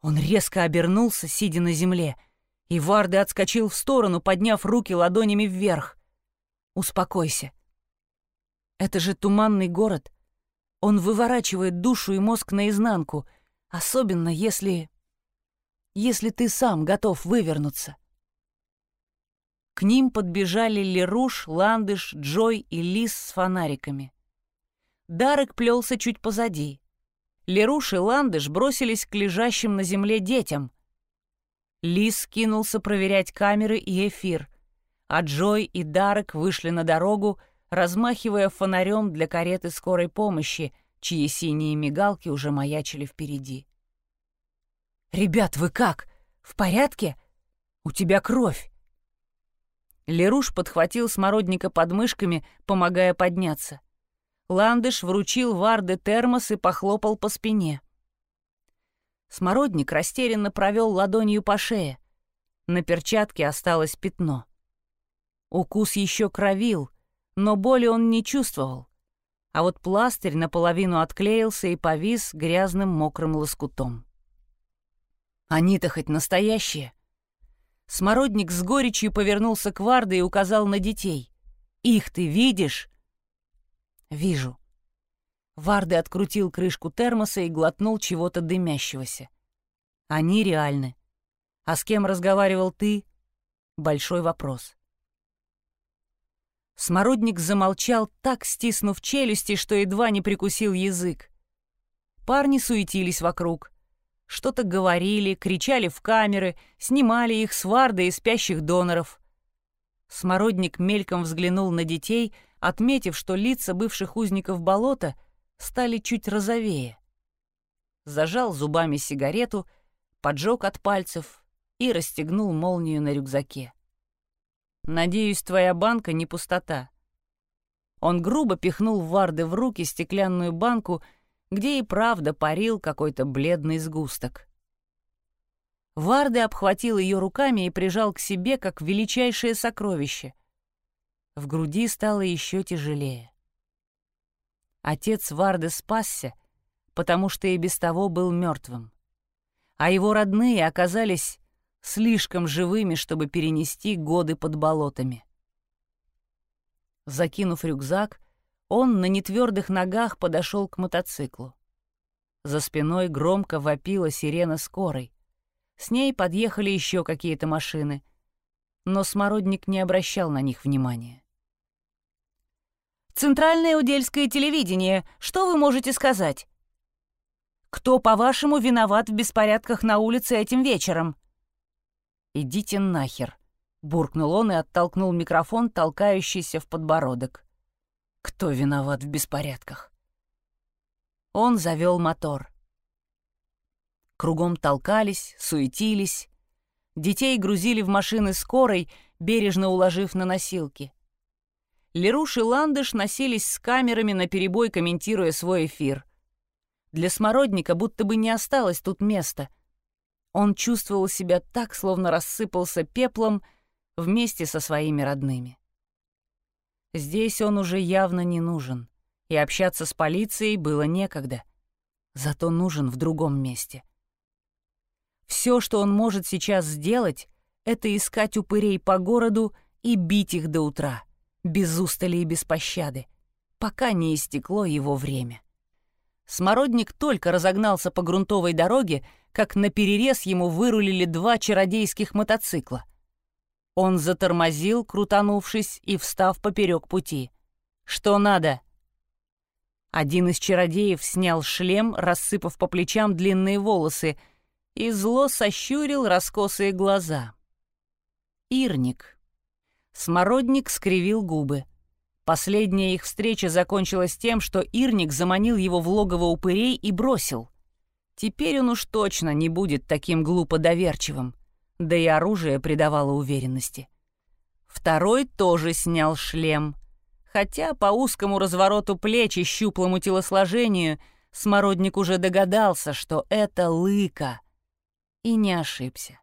Он резко обернулся, сидя на земле — и Варды отскочил в сторону, подняв руки ладонями вверх. «Успокойся. Это же туманный город. Он выворачивает душу и мозг наизнанку, особенно если... если ты сам готов вывернуться». К ним подбежали Леруш, Ландыш, Джой и Лис с фонариками. Дарек плелся чуть позади. Леруш и Ландыш бросились к лежащим на земле детям — Лис кинулся проверять камеры и эфир, а Джой и Дарек вышли на дорогу, размахивая фонарем для кареты скорой помощи, чьи синие мигалки уже маячили впереди. «Ребят, вы как? В порядке? У тебя кровь!» Леруш подхватил смородника под мышками, помогая подняться. Ландыш вручил Варде термос и похлопал по спине. Смородник растерянно провел ладонью по шее. На перчатке осталось пятно. Укус еще кровил, но боли он не чувствовал. А вот пластырь наполовину отклеился и повис грязным мокрым лоскутом. Они-то хоть настоящие. Смородник с горечью повернулся к Варде и указал на детей. «Их ты видишь?» «Вижу», Варды открутил крышку термоса и глотнул чего-то дымящегося. Они реальны. А с кем разговаривал ты? Большой вопрос. Смородник замолчал, так стиснув челюсти, что едва не прикусил язык. Парни суетились вокруг. Что-то говорили, кричали в камеры, снимали их с Варда и спящих доноров. Смородник мельком взглянул на детей, отметив, что лица бывших узников болота — стали чуть розовее. Зажал зубами сигарету, поджег от пальцев и расстегнул молнию на рюкзаке. «Надеюсь, твоя банка не пустота». Он грубо пихнул Варды в руки стеклянную банку, где и правда парил какой-то бледный сгусток. Варды обхватил ее руками и прижал к себе, как величайшее сокровище. В груди стало еще тяжелее. Отец Варды спасся, потому что и без того был мертвым. А его родные оказались слишком живыми, чтобы перенести годы под болотами. Закинув рюкзак, он на нетвердых ногах подошел к мотоциклу. За спиной громко вопила сирена скорой. С ней подъехали еще какие-то машины, но Смородник не обращал на них внимания. Центральное удельское телевидение, что вы можете сказать? Кто, по-вашему, виноват в беспорядках на улице этим вечером? Идите нахер, буркнул он и оттолкнул микрофон, толкающийся в подбородок. Кто виноват в беспорядках? Он завел мотор. Кругом толкались, суетились. Детей грузили в машины скорой, бережно уложив на носилки. Леруш и Ландыш носились с камерами, наперебой комментируя свой эфир. Для смородника будто бы не осталось тут места. Он чувствовал себя так, словно рассыпался пеплом вместе со своими родными. Здесь он уже явно не нужен, и общаться с полицией было некогда. Зато нужен в другом месте. Все, что он может сейчас сделать, это искать упырей по городу и бить их до утра, без устали и без пощады, пока не истекло его время. Смородник только разогнался по грунтовой дороге, как на перерез ему вырулили два чародейских мотоцикла. Он затормозил, крутанувшись и встав поперек пути. «Что надо?» Один из чародеев снял шлем, рассыпав по плечам длинные волосы, и зло сощурил раскосые глаза. Ирник. Смородник скривил губы. Последняя их встреча закончилась тем, что Ирник заманил его в логово упырей и бросил. Теперь он уж точно не будет таким глупо доверчивым, да и оружие придавало уверенности. Второй тоже снял шлем, хотя по узкому развороту плеч и щуплому телосложению Смородник уже догадался, что это лыка, и не ошибся.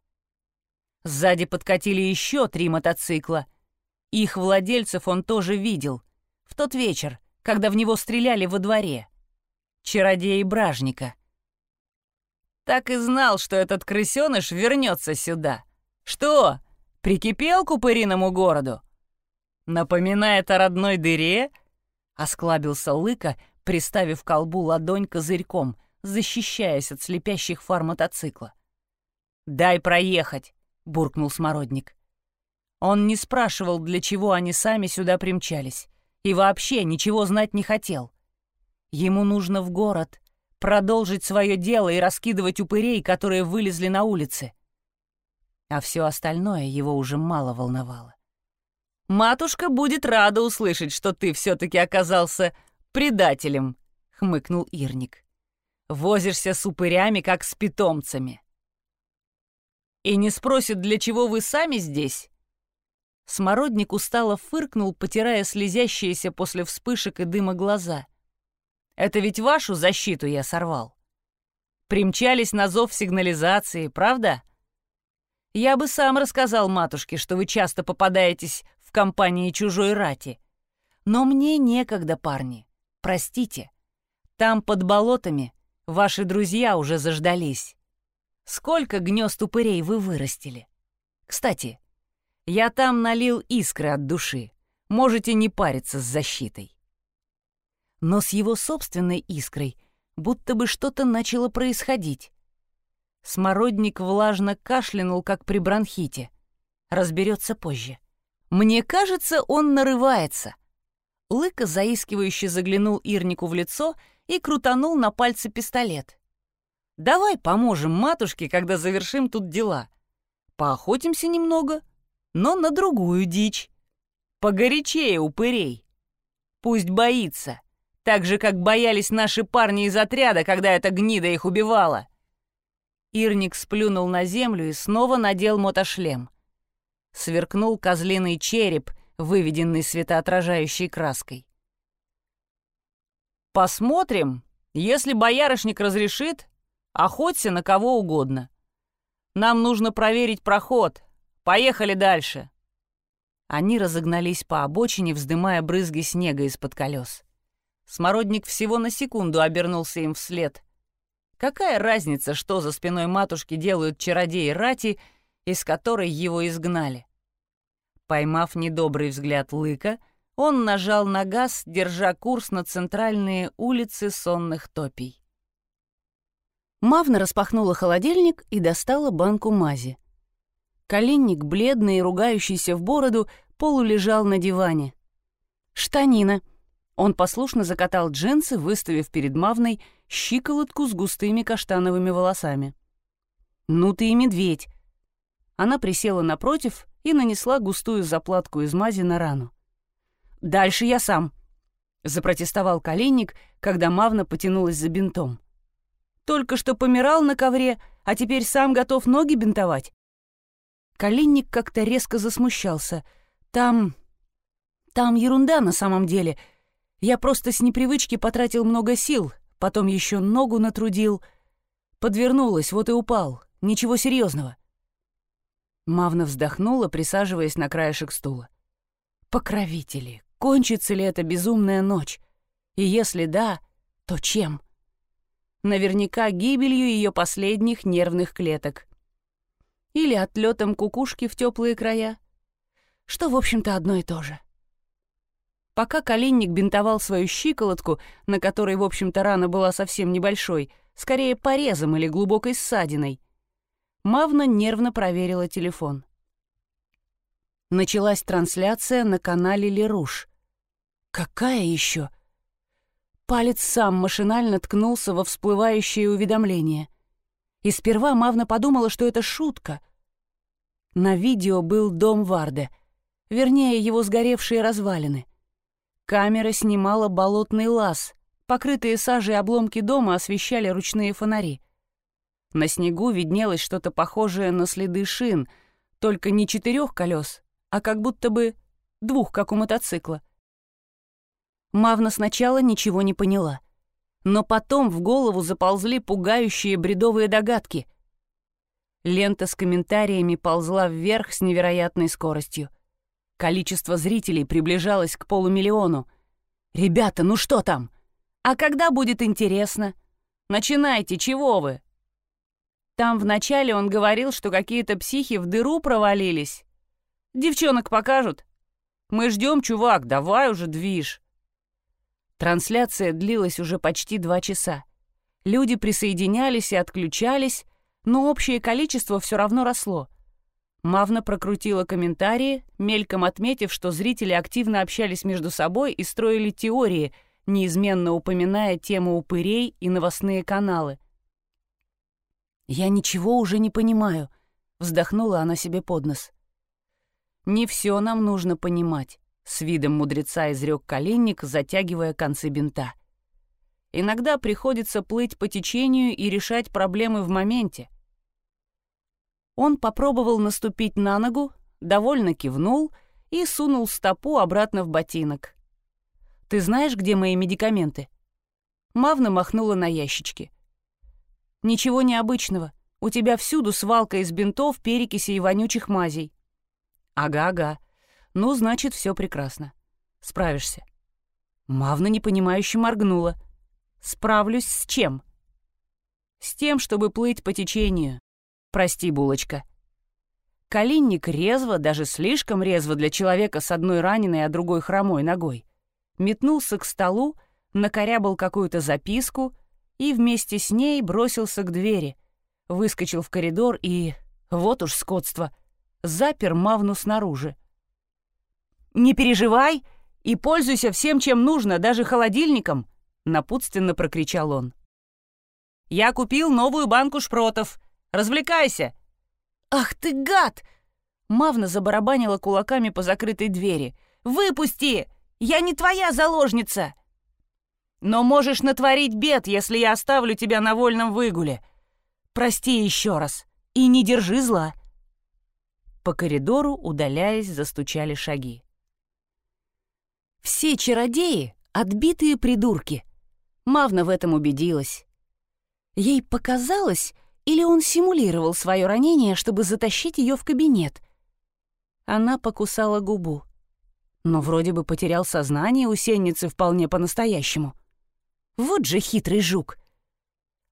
Сзади подкатили еще три мотоцикла, их владельцев он тоже видел. В тот вечер, когда в него стреляли во дворе. Чародеи Бражника. Так и знал, что этот крысёныш вернется сюда. Что, прикипел к упыриному городу? Напоминает о родной дыре? Осклабился Лыка, приставив колбу ладонь козырьком, защищаясь от слепящих фар мотоцикла. «Дай проехать!» — буркнул Смородник. Он не спрашивал, для чего они сами сюда примчались, и вообще ничего знать не хотел. Ему нужно в город, продолжить свое дело и раскидывать упырей, которые вылезли на улице. А все остальное его уже мало волновало. «Матушка будет рада услышать, что ты все-таки оказался предателем», — хмыкнул Ирник. «Возишься с упырями, как с питомцами». «И не спросит, для чего вы сами здесь?» Смородник устало фыркнул, потирая слезящиеся после вспышек и дыма глаза. «Это ведь вашу защиту я сорвал. Примчались на зов сигнализации, правда? Я бы сам рассказал матушке, что вы часто попадаетесь в компании чужой рати. Но мне некогда, парни. Простите. Там под болотами ваши друзья уже заждались. Сколько гнезд упырей вы вырастили? Кстати, я там налил искры от души. Можете не париться с защитой. Но с его собственной искрой будто бы что-то начало происходить. Смородник влажно кашлянул, как при бронхите. Разберется позже. Мне кажется, он нарывается. Лыка заискивающе заглянул Ирнику в лицо и крутанул на пальце пистолет. «Давай поможем матушке, когда завершим тут дела. Поохотимся немного, но на другую дичь. Погорячее упырей. Пусть боится, так же, как боялись наши парни из отряда, когда эта гнида их убивала. Ирник сплюнул на землю и снова надел мотошлем. Сверкнул козлиный череп, выведенный светоотражающей краской. «Посмотрим. Если боярышник разрешит, охоться на кого угодно. Нам нужно проверить проход, Поехали дальше!» Они разогнались по обочине, вздымая брызги снега из-под колес. Смородник всего на секунду обернулся им вслед. Какая разница, что за спиной матушки делают чародеи Рати, из которой его изгнали? Поймав недобрый взгляд Лыка, он нажал на газ, держа курс на центральные улицы сонных топий. Мавна распахнула холодильник и достала банку мази. Коленник, бледный и ругающийся в бороду, полулежал на диване. «Штанина». Он послушно закатал джинсы, выставив перед Мавной щиколотку с густыми каштановыми волосами. «Ну ты и медведь!» Она присела напротив и нанесла густую заплатку из мази на рану. «Дальше я сам», — запротестовал коленник, когда Мавна потянулась за бинтом. «Только что помирал на ковре, а теперь сам готов ноги бинтовать. Калинник как-то резко засмущался. «Там... там ерунда на самом деле. Я просто с непривычки потратил много сил, потом еще ногу натрудил. Подвернулась, вот и упал. ничего серьезного. Мавна вздохнула, присаживаясь на краешек стула. Покровители, кончится ли эта безумная ночь? И если да, то чем? Наверняка гибелью ее последних нервных клеток. Или отлетом кукушки в теплые края. Что, в общем-то, одно и то же. Пока Калинник бинтовал свою щиколотку, на которой, в общем-то, рана была совсем небольшой, скорее порезом или глубокой ссадиной, Мавна нервно проверила телефон. Началась трансляция на канале Леруш. Какая еще? Палец сам машинально ткнулся во всплывающее уведомление. И сперва Мавна подумала, что это шутка. На видео был дом Варде, вернее, его сгоревшие развалины — Камера снимала болотный лаз. Покрытые сажей обломки дома освещали ручные фонари. На снегу виднелось что-то похожее на следы шин, только не четырех колес, а как будто бы двух, как у мотоцикла. Мавна сначала ничего не поняла. Но потом в голову заползли пугающие бредовые догадки. Лента с комментариями ползла вверх с невероятной скоростью. Количество зрителей приближалось к полумиллиону. «Ребята, ну что там? А когда будет интересно? Начинайте, чего вы?» Там вначале он говорил, что какие-то психи в дыру провалились. «Девчонок покажут?» «Мы ждем, чувак, давай уже движ». Трансляция длилась уже почти два часа. Люди присоединялись и отключались, но общее количество все равно росло. Мавна прокрутила комментарии, мельком отметив, что зрители активно общались между собой и строили теории, неизменно упоминая тему упырей и новостные каналы. «Я ничего уже не понимаю», — вздохнула она себе под нос. «Не все нам нужно понимать», — с видом мудреца изрек коленник, затягивая концы бинта. «Иногда приходится плыть по течению и решать проблемы в моменте. Он попробовал наступить на ногу, довольно кивнул и сунул стопу обратно в ботинок. «Ты знаешь, где мои медикаменты?» Мавна махнула на ящички. «Ничего необычного. У тебя всюду свалка из бинтов, перекиси и вонючих мазей». «Ага-ага. Ну, значит, все прекрасно. Справишься». Мавна непонимающе моргнула. «Справлюсь с чем?» «С тем, чтобы плыть по течению. Прости, булочка. Калинник резво, даже слишком резво для человека с одной раненой, а другой хромой ногой, метнулся к столу, накорябал какую-то записку и вместе с ней бросился к двери, выскочил в коридор и, вот уж скотство, запер Мавну снаружи. «Не переживай и пользуйся всем, чем нужно, даже холодильником!» — напутственно прокричал он. «Я купил новую банку шпротов. Развлекайся!» «Ах ты гад!» Мавна забарабанила кулаками по закрытой двери. «Выпусти! Я не твоя заложница!» «Но можешь натворить бед, если я оставлю тебя на вольном выгуле. Прости еще раз и не держи зла!» По коридору, удаляясь, застучали шаги. «Все чародеи — отбитые придурки!» Мавна в этом убедилась. Ей показалось, или он симулировал свое ранение, чтобы затащить ее в кабинет? Она покусала губу. Но вроде бы потерял сознание у сенницы вполне по-настоящему. Вот же хитрый жук.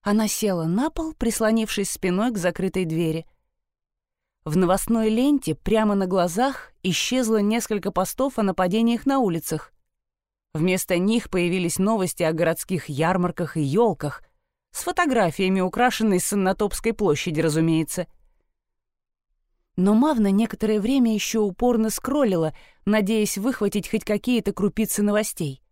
Она села на пол, прислонившись спиной к закрытой двери. В новостной ленте прямо на глазах исчезло несколько постов о нападениях на улицах. Вместо них появились новости о городских ярмарках и елках — с фотографиями, украшенной Саннотопской площади, разумеется. Но Мавна некоторое время еще упорно скроллила, надеясь выхватить хоть какие-то крупицы новостей.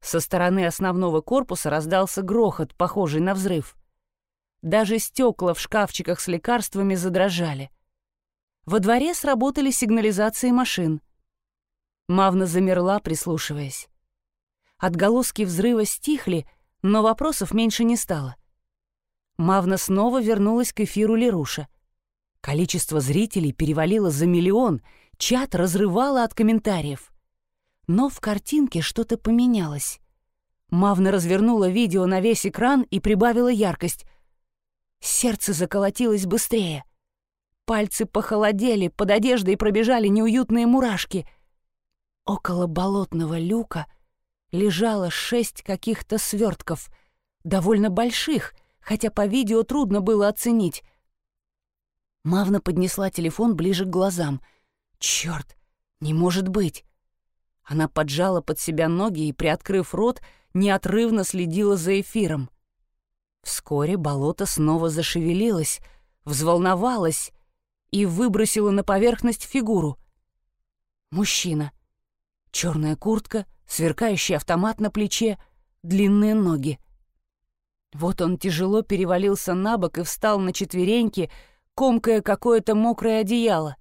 Со стороны основного корпуса раздался грохот, похожий на взрыв. Даже стекла в шкафчиках с лекарствами задрожали. Во дворе сработали сигнализации машин. Мавна замерла, прислушиваясь. Отголоски взрыва стихли, но вопросов меньше не стало. Мавна снова вернулась к эфиру Леруша. Количество зрителей перевалило за миллион, чат разрывало от комментариев. Но в картинке что-то поменялось. Мавна развернула видео на весь экран и прибавила яркость. Сердце заколотилось быстрее. Пальцы похолодели, под одеждой пробежали неуютные мурашки. Около болотного люка лежало шесть каких-то свертков, довольно больших, хотя по видео трудно было оценить. Мавна поднесла телефон ближе к глазам. Черт, не может быть! Она поджала под себя ноги и, приоткрыв рот, неотрывно следила за эфиром. Вскоре болото снова зашевелилось, взволновалось и выбросило на поверхность фигуру. Мужчина. Черная куртка, сверкающий автомат на плече, длинные ноги. Вот он тяжело перевалился на бок и встал на четвереньки, комкая какое-то мокрое одеяло.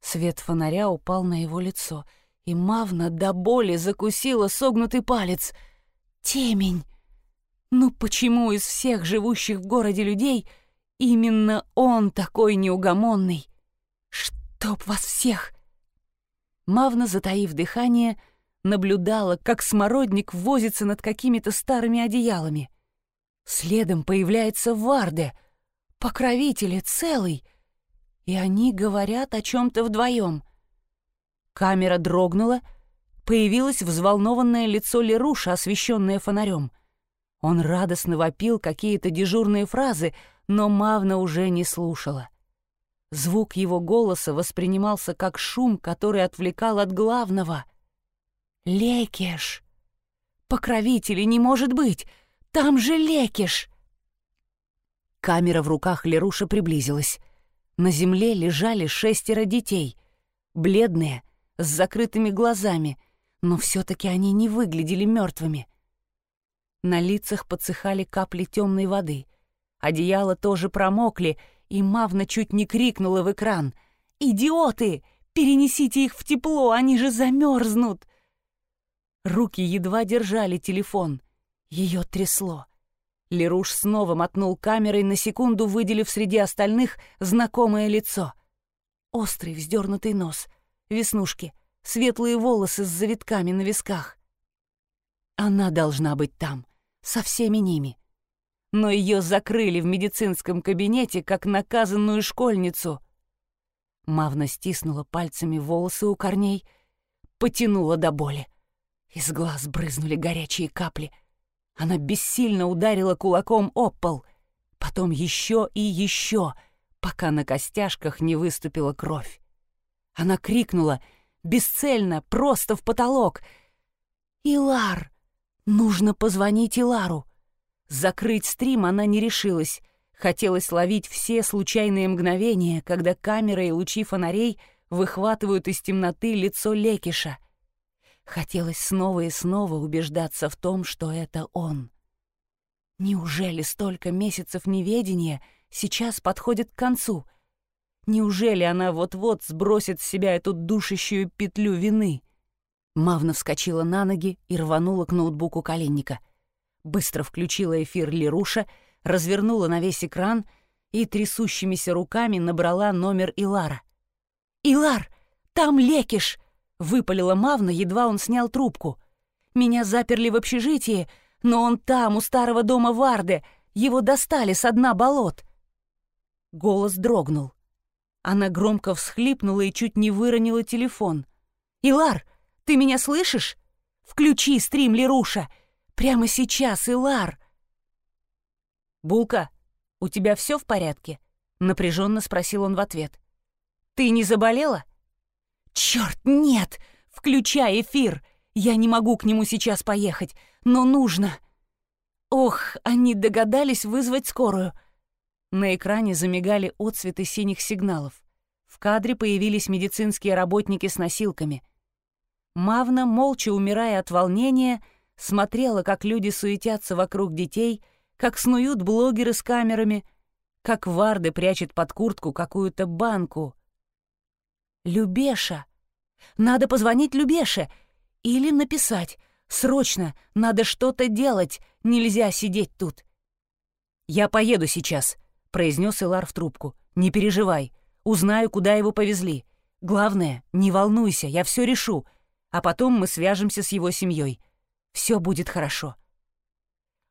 Свет фонаря упал на его лицо, и Мавна до боли закусила согнутый палец. Темень! Ну почему из всех живущих в городе людей именно он такой неугомонный? Чтоб вас всех! Мавна, затаив дыхание, наблюдала, как смородник возится над какими-то старыми одеялами. Следом появляется Варде, покровители целый, и они говорят о чем-то вдвоем. Камера дрогнула, появилось взволнованное лицо Леруша, освещенное фонарем. Он радостно вопил какие-то дежурные фразы, но Мавна уже не слушала. Звук его голоса воспринимался как шум, который отвлекал от главного. «Лекеш! Покровителей не может быть! Там же Лекиш!» Камера в руках Леруша приблизилась. На земле лежали шестеро детей. Бледные, с закрытыми глазами, но все-таки они не выглядели мертвыми. На лицах подсыхали капли темной воды. Одеяла тоже промокли, и Мавна чуть не крикнула в экран. «Идиоты! Перенесите их в тепло, они же замерзнут!» Руки едва держали телефон. Ее трясло. Леруш снова мотнул камерой, на секунду выделив среди остальных знакомое лицо. Острый вздернутый нос, веснушки, светлые волосы с завитками на висках. Она должна быть там, со всеми ними. Но ее закрыли в медицинском кабинете, как наказанную школьницу. Мавна стиснула пальцами волосы у корней, потянула до боли. Из глаз брызнули горячие капли. Она бессильно ударила кулаком об пол, потом еще и еще, пока на костяшках не выступила кровь. Она крикнула, бесцельно, просто в потолок. «Илар! Нужно позвонить Илару!» Закрыть стрим она не решилась. Хотелось ловить все случайные мгновения, когда камера и лучи фонарей выхватывают из темноты лицо Лекиша. Хотелось снова и снова убеждаться в том, что это он. Неужели столько месяцев неведения сейчас подходит к концу? Неужели она вот-вот сбросит с себя эту душащую петлю вины? Мавна вскочила на ноги и рванула к ноутбуку коленника. Быстро включила эфир Леруша, развернула на весь экран и трясущимися руками набрала номер Илара. «Илар, там Лекиш!» — выпалила Мавна, едва он снял трубку. «Меня заперли в общежитии, но он там, у старого дома Варде. Его достали с дна болот». Голос дрогнул. Она громко всхлипнула и чуть не выронила телефон. «Илар, ты меня слышишь? Включи стрим Леруша! Прямо сейчас, Илар!» «Булка, у тебя все в порядке?» — напряженно спросил он в ответ. «Ты не заболела?» «Черт, нет! Включай эфир! Я не могу к нему сейчас поехать, но нужно!» «Ох, они догадались вызвать скорую!» На экране замигали отцветы синих сигналов. В кадре появились медицинские работники с носилками. Мавна, молча умирая от волнения, смотрела, как люди суетятся вокруг детей, как снуют блогеры с камерами, как Варды прячет под куртку какую-то банку — Любеша. Надо позвонить Любеше. Или написать. Срочно, надо что-то делать, нельзя сидеть тут. «Я поеду сейчас», — произнес Илар в трубку. «Не переживай, узнаю, куда его повезли. Главное, не волнуйся, я все решу, а потом мы свяжемся с его семьей. Все будет хорошо».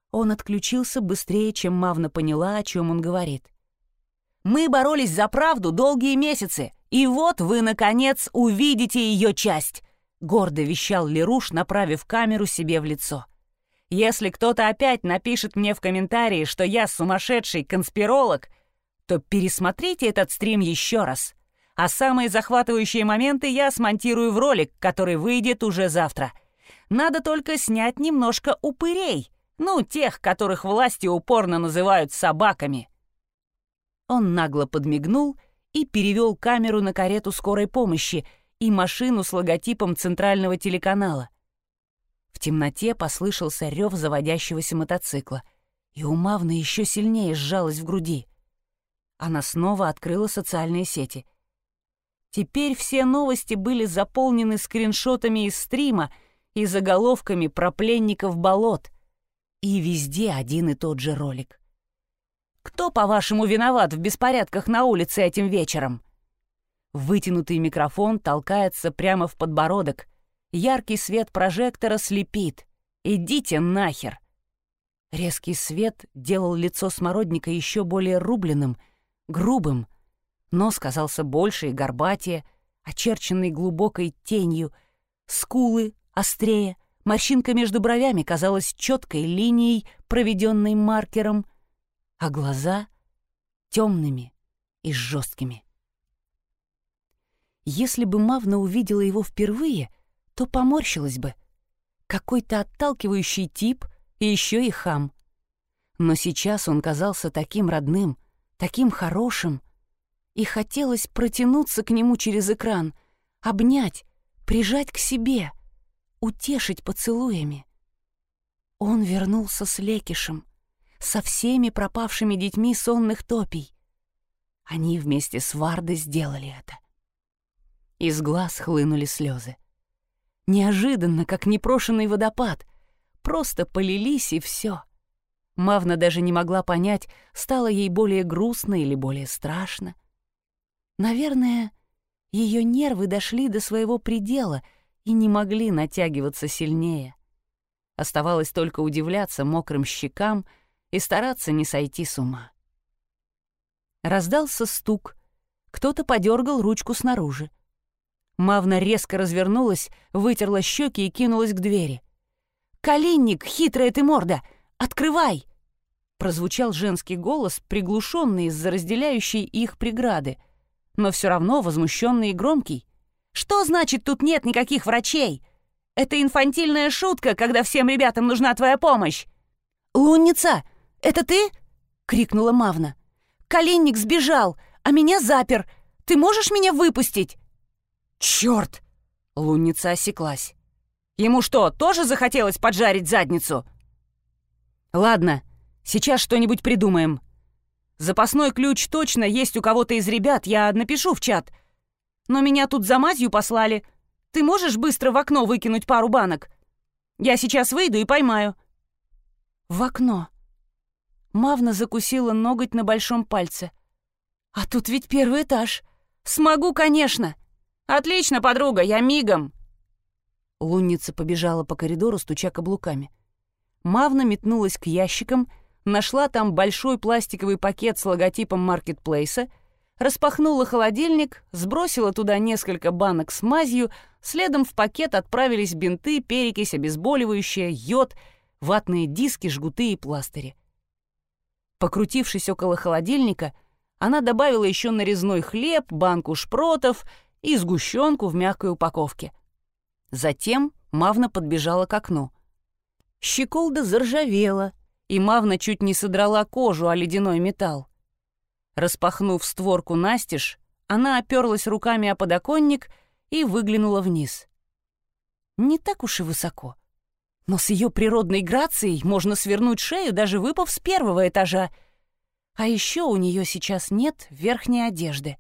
Он отключился быстрее, чем Мавна поняла, о чем он говорит. «Мы боролись за правду долгие месяцы, и вот вы, наконец, увидите ее часть», — гордо вещал Леруш, направив камеру себе в лицо. «Если кто-то опять напишет мне в комментарии, что я сумасшедший конспиролог, то пересмотрите этот стрим еще раз. А самые захватывающие моменты я смонтирую в ролик, который выйдет уже завтра. Надо только снять немножко упырей, ну, тех, которых власти упорно называют собаками». Он нагло подмигнул и перевел камеру на карету скорой помощи и машину с логотипом центрального телеканала. В темноте послышался рев заводящегося мотоцикла, и у Мавны еще сильнее сжалась в груди. Она снова открыла социальные сети. Теперь все новости были заполнены скриншотами из стрима и заголовками про пленников болот. И везде один и тот же ролик. Кто, по-вашему, виноват в беспорядках на улице этим вечером? Вытянутый микрофон толкается прямо в подбородок. Яркий свет прожектора слепит. Идите нахер! Резкий свет делал лицо смородника еще более рубленным, грубым. Нос казался больше и горбатее, очерченный глубокой тенью. Скулы острее, морщинка между бровями казалась четкой линией, проведенной маркером — а глаза темными и жесткими. Если бы Мавна увидела его впервые, то поморщилась бы. Какой-то отталкивающий тип и еще и хам. Но сейчас он казался таким родным, таким хорошим, и хотелось протянуться к нему через экран, обнять, прижать к себе, утешить поцелуями. Он вернулся с Лекишем, со всеми пропавшими детьми сонных топий. Они вместе с Вардой сделали это. Из глаз хлынули слезы. Неожиданно, как непрошенный водопад, просто полились и все. Мавна даже не могла понять, стало ей более грустно или более страшно. Наверное, ее нервы дошли до своего предела и не могли натягиваться сильнее. Оставалось только удивляться мокрым щекам — и стараться не сойти с ума. Раздался стук. Кто-то подергал ручку снаружи. Мавна резко развернулась, вытерла щеки и кинулась к двери. «Калинник, хитрая ты морда! Открывай!» Прозвучал женский голос, приглушенный из-за разделяющей их преграды, но все равно возмущенный и громкий. «Что значит, тут нет никаких врачей? Это инфантильная шутка, когда всем ребятам нужна твоя помощь!» «Лунница, «Это ты?» — крикнула Мавна. «Калинник сбежал, а меня запер. Ты можешь меня выпустить?» «Черт!» — лунница осеклась. «Ему что, тоже захотелось поджарить задницу?» «Ладно, сейчас что-нибудь придумаем. Запасной ключ точно есть у кого-то из ребят, я напишу в чат. Но меня тут за мазью послали. Ты можешь быстро в окно выкинуть пару банок? Я сейчас выйду и поймаю». «В окно», Мавна закусила ноготь на большом пальце. «А тут ведь первый этаж. Смогу, конечно. Отлично, подруга, я мигом». Лунница побежала по коридору, стуча каблуками. Мавна метнулась к ящикам, нашла там большой пластиковый пакет с логотипом маркетплейса, распахнула холодильник, сбросила туда несколько банок с мазью, следом в пакет отправились бинты, перекись, обезболивающее, йод, ватные диски, жгуты и пластыри. Покрутившись около холодильника, она добавила еще нарезной хлеб, банку шпротов и сгущенку в мягкой упаковке. Затем Мавна подбежала к окну. Щеколда заржавела, и Мавна чуть не содрала кожу о ледяной металл. Распахнув створку настежь, она оперлась руками о подоконник и выглянула вниз. Не так уж и высоко. Но с ее природной грацией можно свернуть шею, даже выпав с первого этажа. А еще у нее сейчас нет верхней одежды.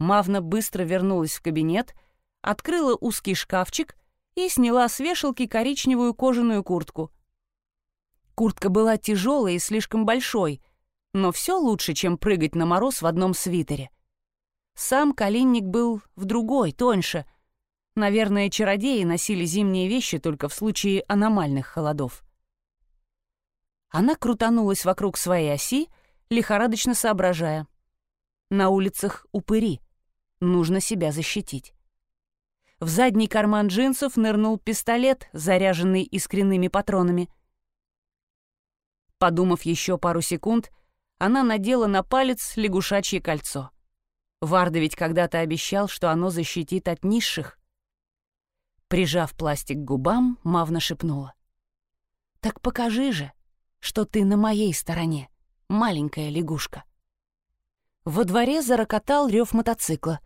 Мавна быстро вернулась в кабинет, открыла узкий шкафчик и сняла с вешалки коричневую кожаную куртку. Куртка была тяжелой и слишком большой, но все лучше, чем прыгать на мороз в одном свитере. Сам калинник был в другой, тоньше — Наверное, чародеи носили зимние вещи только в случае аномальных холодов. Она крутанулась вокруг своей оси, лихорадочно соображая. На улицах упыри. Нужно себя защитить. В задний карман джинсов нырнул пистолет, заряженный искренними патронами. Подумав еще пару секунд, она надела на палец лягушачье кольцо. Варда ведь когда-то обещал, что оно защитит от низших. Прижав пластик к губам, Мавна шепнула. «Так покажи же, что ты на моей стороне, маленькая лягушка». Во дворе зарокотал рев мотоцикла.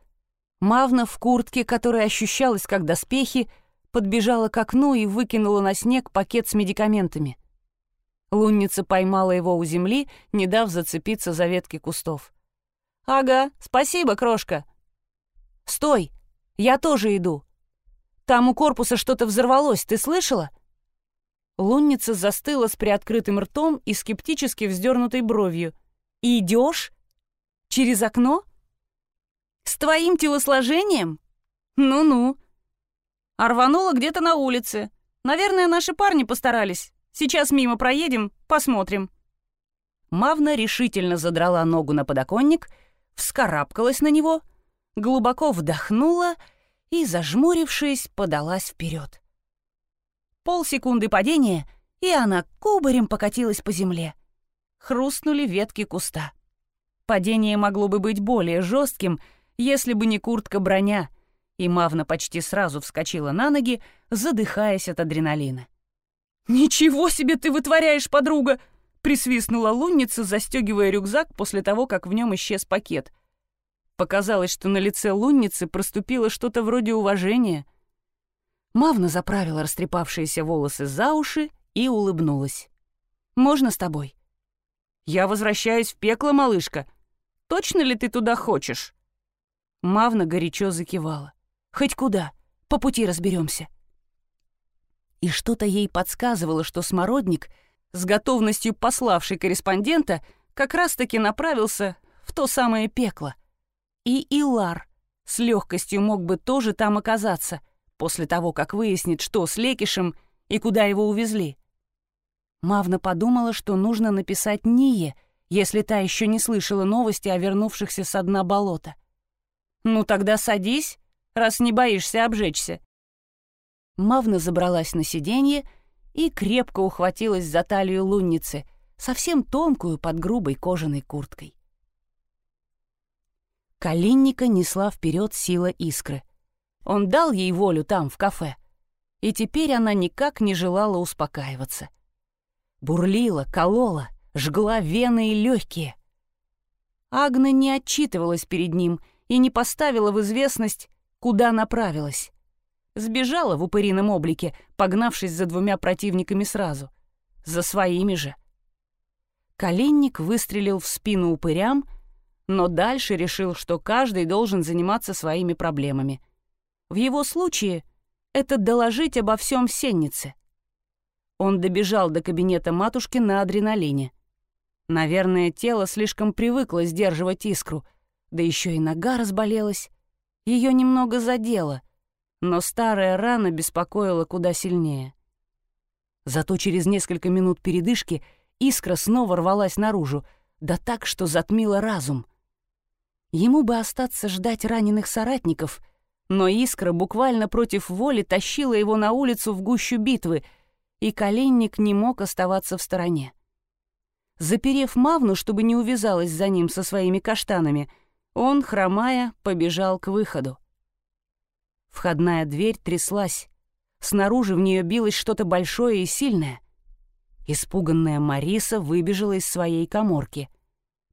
Мавна в куртке, которая ощущалась как доспехи, подбежала к окну и выкинула на снег пакет с медикаментами. Лунница поймала его у земли, не дав зацепиться за ветки кустов. «Ага, спасибо, крошка». «Стой! Я тоже иду. Там у корпуса что-то взорвалось, ты слышала?» Лунница застыла с приоткрытым ртом и скептически вздернутой бровью. «Идешь? Через окно? С твоим телосложением? Ну-ну. А где-то на улице. Наверное, наши парни постарались. Сейчас мимо проедем, посмотрим». Мавна решительно задрала ногу на подоконник, вскарабкалась на него, глубоко вдохнула и, зажмурившись, подалась вперед. Полсекунды падения, и она кубарем покатилась по земле. Хрустнули ветки куста. Падение могло бы быть более жестким, если бы не куртка-броня, и Мавна почти сразу вскочила на ноги, задыхаясь от адреналина. «Ничего себе ты вытворяешь, подруга!» — присвистнула лунница, застегивая рюкзак после того, как в нем исчез пакет. Показалось, что на лице лунницы проступило что-то вроде уважения. Мавна заправила растрепавшиеся волосы за уши и улыбнулась. «Можно с тобой?» «Я возвращаюсь в пекло, малышка. Точно ли ты туда хочешь?» Мавна горячо закивала. «Хоть куда, по пути разберемся и что-то ей подсказывало, что Смородник, с готовностью пославший корреспондента, как раз-таки направился в то самое пекло. И Илар с легкостью мог бы тоже там оказаться, после того, как выяснит, что с Лекишем и куда его увезли. Мавна подумала, что нужно написать Ние, если та еще не слышала новости о вернувшихся со дна болота. «Ну тогда садись, раз не боишься обжечься», Мавна забралась на сиденье и крепко ухватилась за талию лунницы, совсем тонкую под грубой кожаной курткой. Калинника несла вперед сила искры. Он дал ей волю там, в кафе, и теперь она никак не желала успокаиваться. Бурлила, колола, жгла вены и легкие. Агна не отчитывалась перед ним и не поставила в известность, куда направилась. Сбежала в упырином облике, погнавшись за двумя противниками сразу. За своими же. Коленник выстрелил в спину упырям, но дальше решил, что каждый должен заниматься своими проблемами. В его случае это доложить обо всем сеннице. Он добежал до кабинета матушки на адреналине. Наверное, тело слишком привыкло сдерживать искру, да еще и нога разболелась. Ее немного задело — но старая рана беспокоила куда сильнее. Зато через несколько минут передышки искра снова рвалась наружу, да так, что затмила разум. Ему бы остаться ждать раненых соратников, но искра буквально против воли тащила его на улицу в гущу битвы, и коленник не мог оставаться в стороне. Заперев Мавну, чтобы не увязалась за ним со своими каштанами, он, хромая, побежал к выходу. Входная дверь тряслась. Снаружи в нее билось что-то большое и сильное. Испуганная Мариса выбежала из своей коморки.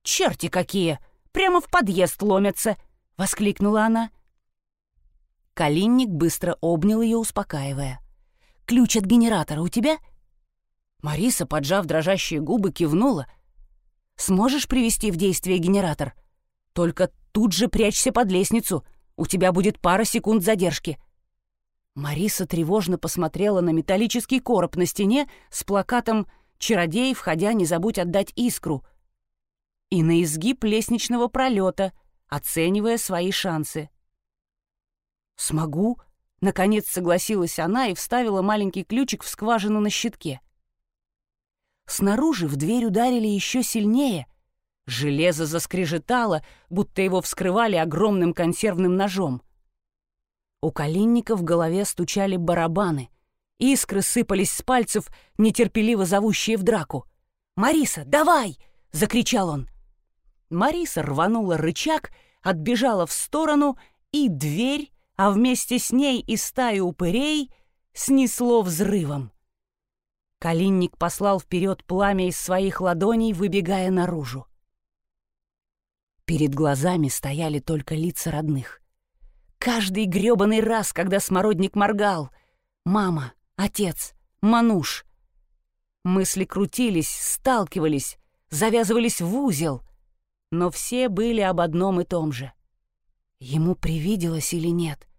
«Черти какие! Прямо в подъезд ломятся!» — воскликнула она. Калинник быстро обнял ее, успокаивая. «Ключ от генератора у тебя?» Мариса, поджав дрожащие губы, кивнула. «Сможешь привести в действие генератор? Только тут же прячься под лестницу. У тебя будет пара секунд задержки». Мариса тревожно посмотрела на металлический короб на стене с плакатом «Чародей, входя, не забудь отдать искру» и на изгиб лестничного пролета, оценивая свои шансы. «Смогу», — наконец согласилась она и вставила маленький ключик в скважину на щитке. снаружи в дверь ударили еще сильнее. Железо заскрежетало, будто его вскрывали огромным консервным ножом. У Калинника в голове стучали барабаны. Искры сыпались с пальцев, нетерпеливо зовущие в драку. «Мариса, давай!» — закричал он. Мариса рванула рычаг, отбежала в сторону, и дверь, а вместе с ней и стаю упырей, снесло взрывом. Калинник послал вперед пламя из своих ладоней, выбегая наружу. Перед глазами стояли только лица родных. Каждый грёбаный раз, когда смородник моргал. Мама, отец, мануш. Мысли крутились, сталкивались, завязывались в узел, но все были об одном и том же. Ему привиделось или нет?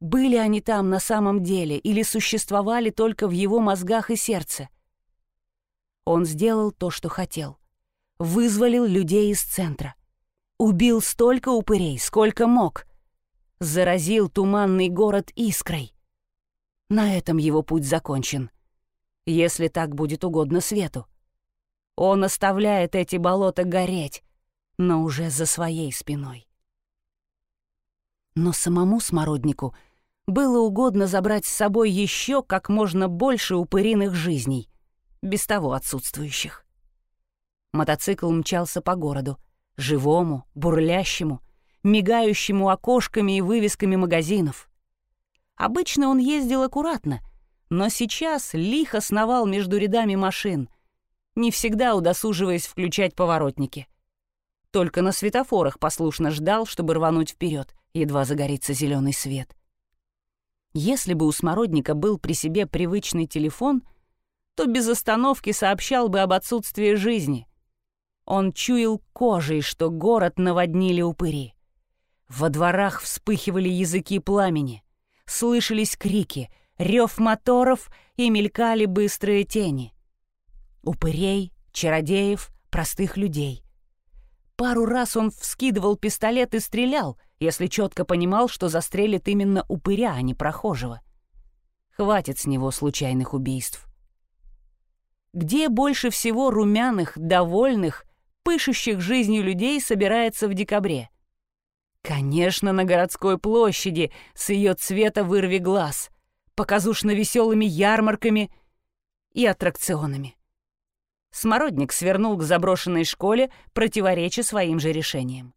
Были они там на самом деле или существовали только в его мозгах и сердце? Он сделал то, что хотел. Вызволил людей из центра. Убил столько упырей, сколько мог — заразил туманный город искрой. На этом его путь закончен, если так будет угодно свету. Он оставляет эти болота гореть, но уже за своей спиной. Но самому смороднику было угодно забрать с собой еще как можно больше упыриных жизней, без того отсутствующих. Мотоцикл мчался по городу, живому, бурлящему, мигающему окошками и вывесками магазинов. Обычно он ездил аккуратно, но сейчас лихо сновал между рядами машин, не всегда удосуживаясь включать поворотники. Только на светофорах послушно ждал, чтобы рвануть вперед, едва загорится зеленый свет. Если бы у Смородника был при себе привычный телефон, то без остановки сообщал бы об отсутствии жизни. Он чуял кожей, что город наводнили упыри. Во дворах вспыхивали языки пламени, слышались крики, рев моторов и мелькали быстрые тени. Упырей, чародеев, простых людей. Пару раз он вскидывал пистолет и стрелял, если четко понимал, что застрелит именно упыря, а не прохожего. Хватит с него случайных убийств. Где больше всего румяных, довольных, пышущих жизнью людей собирается в декабре? Конечно, на городской площади с ее цвета вырви глаз, показушно веселыми ярмарками и аттракционами. Смородник свернул к заброшенной школе, противореча своим же решениям.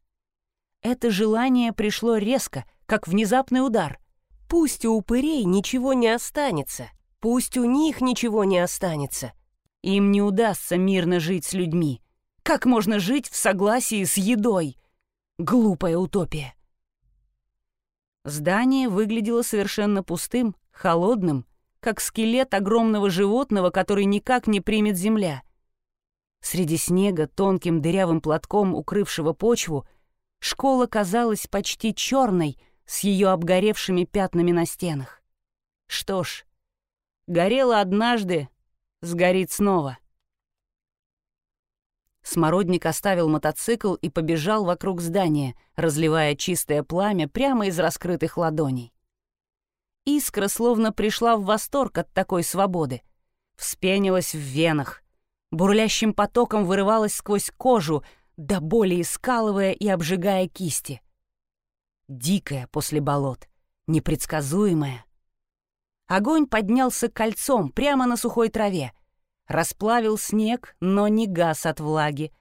Это желание пришло резко, как внезапный удар. Пусть у упырей ничего не останется, пусть у них ничего не останется. Им не удастся мирно жить с людьми. Как можно жить в согласии с едой — Глупая утопия. Здание выглядело совершенно пустым, холодным, как скелет огромного животного, который никак не примет земля. Среди снега, тонким дырявым платком укрывшего почву, школа казалась почти черной с ее обгоревшими пятнами на стенах. Что ж, горела однажды, сгорит снова. Смородник оставил мотоцикл и побежал вокруг здания, разливая чистое пламя прямо из раскрытых ладоней. Искра словно пришла в восторг от такой свободы. Вспенилась в венах, бурлящим потоком вырывалась сквозь кожу, до боли искалывая и обжигая кисти. Дикая после болот, непредсказуемая. Огонь поднялся кольцом прямо на сухой траве — расплавил снег, но не газ от влаги.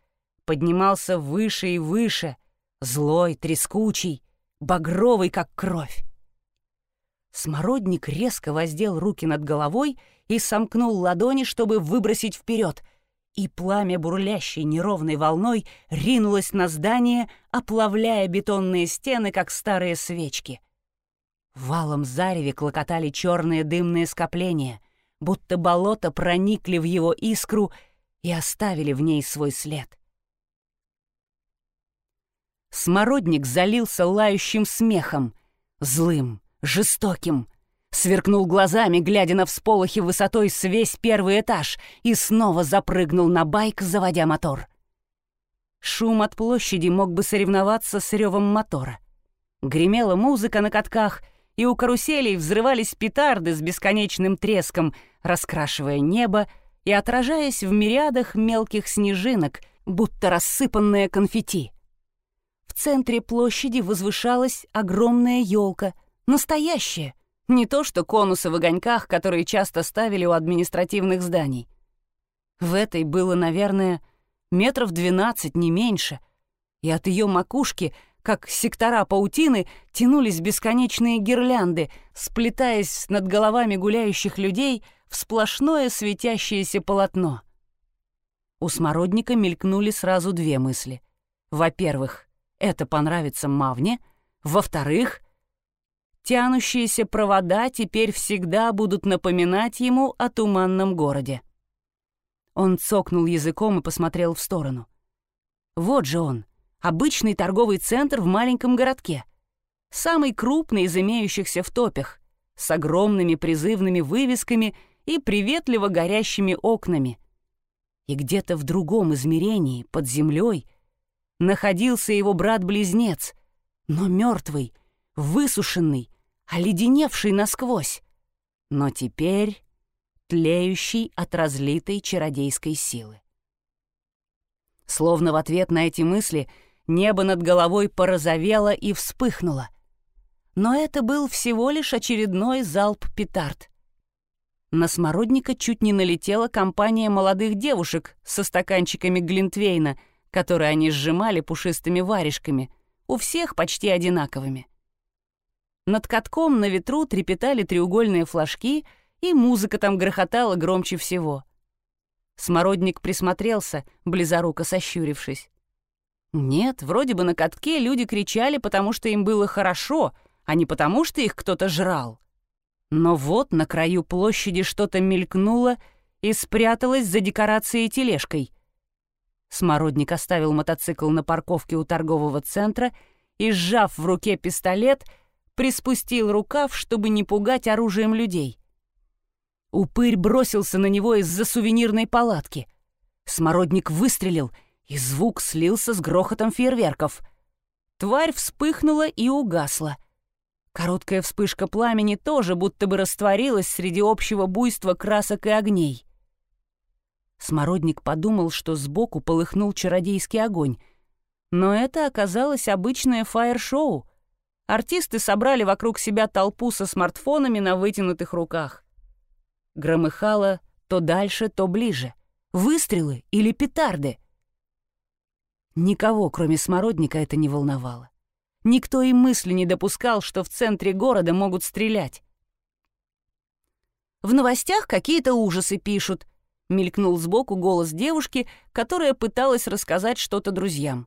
Поднимался выше и выше, злой, трескучий, багровый, как кровь. Смородник резко воздел руки над головой и сомкнул ладони, чтобы выбросить вперед, и пламя бурлящей неровной волной ринулось на здание, оплавляя бетонные стены, как старые свечки. Валом зареве клокотали черные дымные скопления — будто болото проникли в его искру и оставили в ней свой след. Смородник залился лающим смехом, злым, жестоким, сверкнул глазами, глядя на всполохи высотой с весь первый этаж, и снова запрыгнул на байк, заводя мотор. Шум от площади мог бы соревноваться с ревом мотора. Гремела музыка на катках — и у каруселей взрывались петарды с бесконечным треском, раскрашивая небо и отражаясь в мириадах мелких снежинок, будто рассыпанные конфетти. В центре площади возвышалась огромная елка, настоящая, не то что конусы в огоньках, которые часто ставили у административных зданий. В этой было, наверное, метров двенадцать, не меньше, и от ее макушки, как сектора паутины, тянулись бесконечные гирлянды, сплетаясь над головами гуляющих людей в сплошное светящееся полотно. У смородника мелькнули сразу две мысли. Во-первых, это понравится Мавне. Во-вторых, тянущиеся провода теперь всегда будут напоминать ему о туманном городе. Он цокнул языком и посмотрел в сторону. Вот же он, обычный торговый центр в маленьком городке. Самый крупный из имеющихся в топях, с огромными призывными вывесками и приветливо горящими окнами. И где-то в другом измерении, под землей, находился его брат-близнец, но мертвый, высушенный, оледеневший насквозь. Но теперь тлеющий от разлитой чародейской силы. Словно в ответ на эти мысли небо над головой порозовело и вспыхнуло. Но это был всего лишь очередной залп петард. На смородника чуть не налетела компания молодых девушек со стаканчиками глинтвейна, которые они сжимали пушистыми варежками, у всех почти одинаковыми. Над катком на ветру трепетали треугольные флажки — и музыка там грохотала громче всего. Смородник присмотрелся, близоруко сощурившись. Нет, вроде бы на катке люди кричали, потому что им было хорошо, а не потому что их кто-то жрал. Но вот на краю площади что-то мелькнуло и спряталось за декорацией тележкой. Смородник оставил мотоцикл на парковке у торгового центра и, сжав в руке пистолет, приспустил рукав, чтобы не пугать оружием людей. Упырь бросился на него из-за сувенирной палатки. Смородник выстрелил, и звук слился с грохотом фейерверков. Тварь вспыхнула и угасла. Короткая вспышка пламени тоже будто бы растворилась среди общего буйства красок и огней. Смородник подумал, что сбоку полыхнул чародейский огонь. Но это оказалось обычное фаер-шоу. Артисты собрали вокруг себя толпу со смартфонами на вытянутых руках. Громыхало то дальше, то ближе. Выстрелы или петарды? Никого, кроме смородника, это не волновало. Никто и мысли не допускал, что в центре города могут стрелять. «В новостях какие-то ужасы пишут», — мелькнул сбоку голос девушки, которая пыталась рассказать что-то друзьям.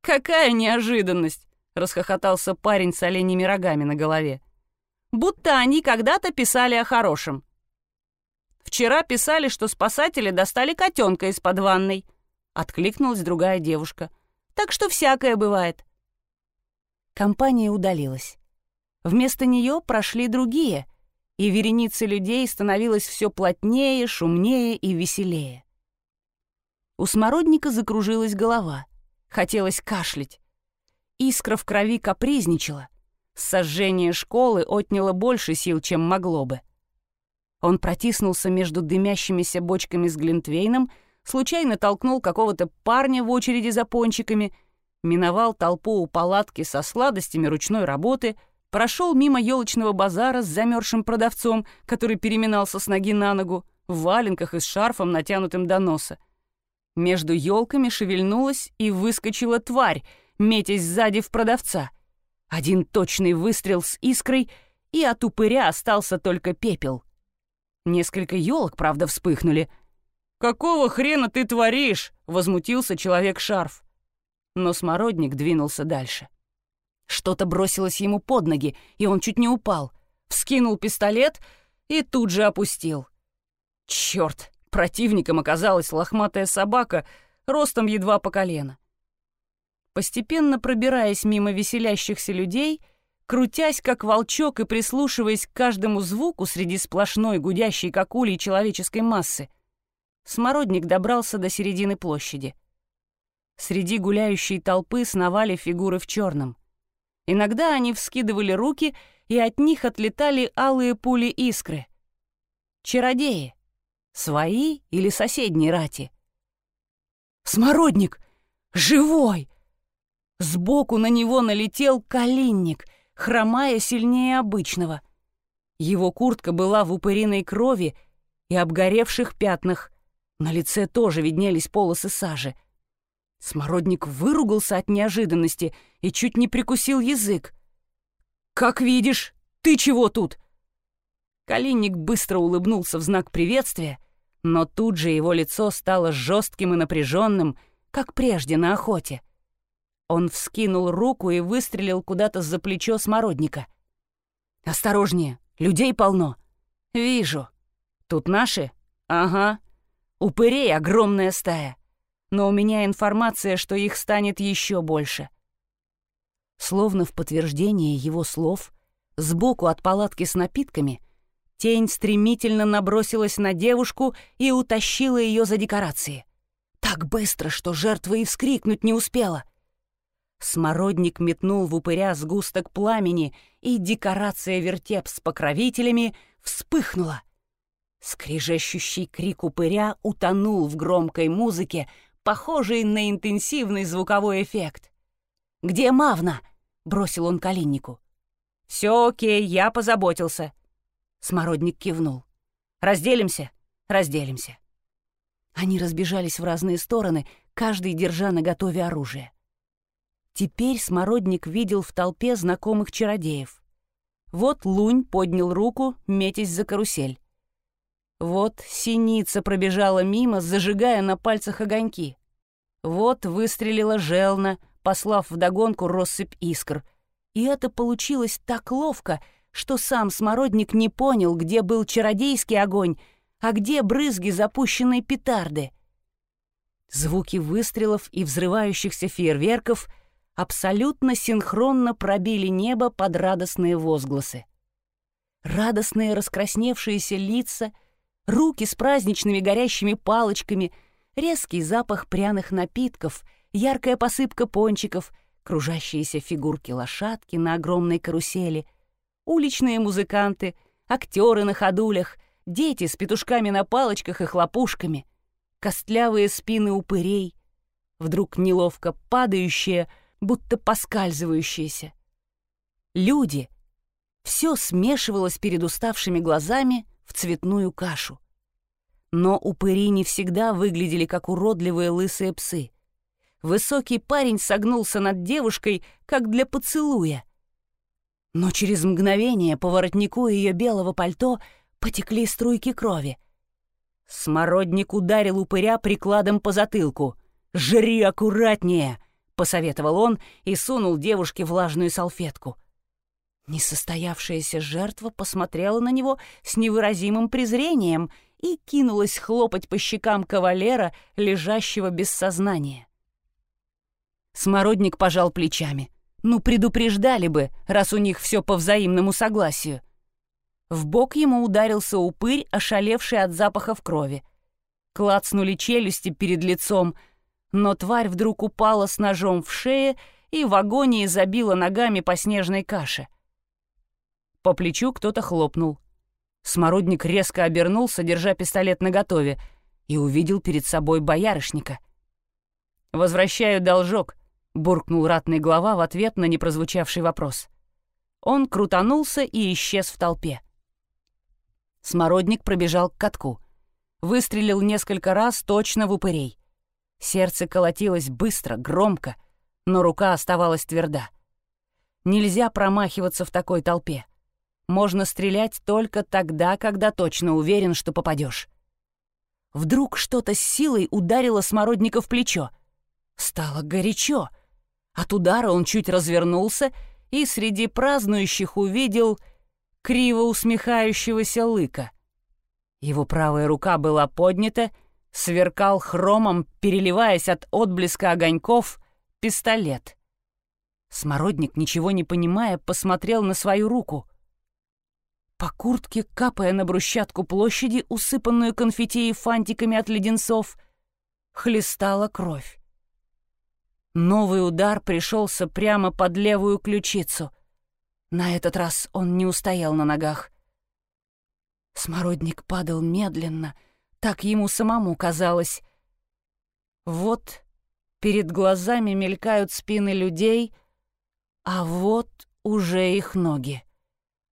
«Какая неожиданность!» — расхохотался парень с оленями рогами на голове. «Будто они когда-то писали о хорошем. Вчера писали, что спасатели достали котенка из-под ванной. Откликнулась другая девушка. Так что всякое бывает. Компания удалилась. Вместо нее прошли другие, и вереница людей становилась все плотнее, шумнее и веселее. У смородника закружилась голова. Хотелось кашлять. Искра в крови капризничала. Сожжение школы отняло больше сил, чем могло бы. Он протиснулся между дымящимися бочками с глинтвейном, случайно толкнул какого-то парня в очереди за пончиками, миновал толпу у палатки со сладостями ручной работы, прошел мимо елочного базара с замерзшим продавцом, который переминался с ноги на ногу, в валенках и с шарфом, натянутым до носа. Между елками шевельнулась и выскочила тварь, метясь сзади в продавца. Один точный выстрел с искрой, и от упыря остался только пепел — Несколько елок, правда, вспыхнули. «Какого хрена ты творишь?» — возмутился человек-шарф. Но смородник двинулся дальше. Что-то бросилось ему под ноги, и он чуть не упал. Вскинул пистолет и тут же опустил. Черт! Противником оказалась лохматая собака, ростом едва по колено. Постепенно пробираясь мимо веселящихся людей — крутясь как волчок и прислушиваясь к каждому звуку среди сплошной гудящей как человеческой массы, Смородник добрался до середины площади. Среди гуляющей толпы сновали фигуры в черном. Иногда они вскидывали руки, и от них отлетали алые пули искры. Чародеи. Свои или соседние рати? «Смородник! Живой!» Сбоку на него налетел калинник, хромая сильнее обычного. Его куртка была в упыриной крови и обгоревших пятнах. На лице тоже виднелись полосы сажи. Смородник выругался от неожиданности и чуть не прикусил язык. «Как видишь, ты чего тут?» Калинник быстро улыбнулся в знак приветствия, но тут же его лицо стало жестким и напряженным, как прежде на охоте. Он вскинул руку и выстрелил куда-то за плечо смородника. «Осторожнее, людей полно». «Вижу. Тут наши?» «Ага. Упырей огромная стая но у меня информация, что их станет еще больше. Словно в подтверждение его слов, сбоку от палатки с напитками тень стремительно набросилась на девушку и утащила ее за декорации. Так быстро, что жертва и вскрикнуть не успела. Смородник метнул в упыря сгусток пламени, и декорация вертеп с покровителями вспыхнула. Скрижащущий крик упыря утонул в громкой музыке, похожий на интенсивный звуковой эффект. «Где Мавна?» — бросил он Калиннику. «Все окей, я позаботился». Смородник кивнул. «Разделимся? Разделимся». Они разбежались в разные стороны, каждый держа на готове оружие. Теперь Смородник видел в толпе знакомых чародеев. Вот Лунь поднял руку, метясь за карусель. Вот синица пробежала мимо, зажигая на пальцах огоньки. Вот выстрелила желна, послав вдогонку россыпь искр. И это получилось так ловко, что сам смородник не понял, где был чародейский огонь, а где брызги запущенной петарды. Звуки выстрелов и взрывающихся фейерверков абсолютно синхронно пробили небо под радостные возгласы. Радостные раскрасневшиеся лица — руки с праздничными горящими палочками, резкий запах пряных напитков, яркая посыпка пончиков, кружащиеся фигурки лошадки на огромной карусели, уличные музыканты, актеры на ходулях, дети с петушками на палочках и хлопушками, костлявые спины упырей, вдруг неловко падающие, будто поскальзывающиеся. Люди. Все смешивалось перед уставшими глазами — в цветную кашу. Но упыри не всегда выглядели как уродливые лысые псы. Высокий парень согнулся над девушкой, как для поцелуя. Но через мгновение по воротнику ее белого пальто потекли струйки крови. Смородник ударил упыря прикладом по затылку. «Жри аккуратнее!» — посоветовал он и сунул девушке влажную салфетку — Несостоявшаяся жертва посмотрела на него с невыразимым презрением и кинулась хлопать по щекам кавалера, лежащего без сознания. Смородник пожал плечами. Ну, предупреждали бы, раз у них все по взаимному согласию. В бок ему ударился упырь, ошалевший от запаха в крови. Клацнули челюсти перед лицом, но тварь вдруг упала с ножом в шее и в агонии забила ногами по снежной каше. По плечу кто-то хлопнул. Смородник резко обернулся, держа пистолет наготове, и увидел перед собой боярышника. «Возвращаю должок», — буркнул ратный глава в ответ на непрозвучавший вопрос. Он крутанулся и исчез в толпе. Смородник пробежал к катку. Выстрелил несколько раз точно в упырей. Сердце колотилось быстро, громко, но рука оставалась тверда. Нельзя промахиваться в такой толпе. Можно стрелять только тогда, когда точно уверен, что попадешь. Вдруг что-то с силой ударило Смородника в плечо. Стало горячо. От удара он чуть развернулся и среди празднующих увидел криво усмехающегося лыка. Его правая рука была поднята, сверкал хромом, переливаясь от отблеска огоньков, пистолет. Смородник, ничего не понимая, посмотрел на свою руку — по куртке, капая на брусчатку площади, усыпанную конфетти и фантиками от леденцов, хлестала кровь. Новый удар пришелся прямо под левую ключицу. На этот раз он не устоял на ногах. Смородник падал медленно, Так ему самому казалось. Вот перед глазами мелькают спины людей, а вот уже их ноги.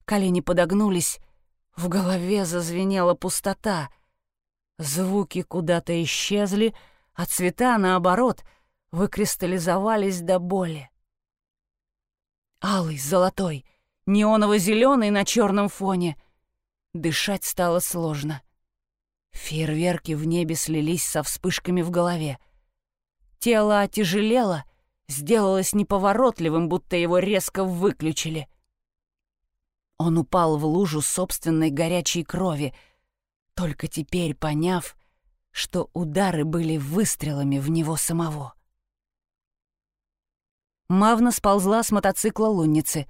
Колени подогнулись, в голове зазвенела пустота. Звуки куда-то исчезли, а цвета, наоборот, выкристаллизовались до боли. Алый, золотой, неоново-зеленый на черном фоне. Дышать стало сложно. Фейерверки в небе слились со вспышками в голове. Тело отяжелело, сделалось неповоротливым, будто его резко выключили. Он упал в лужу собственной горячей крови, только теперь поняв, что удары были выстрелами в него самого. Мавна сползла с мотоцикла лунницы.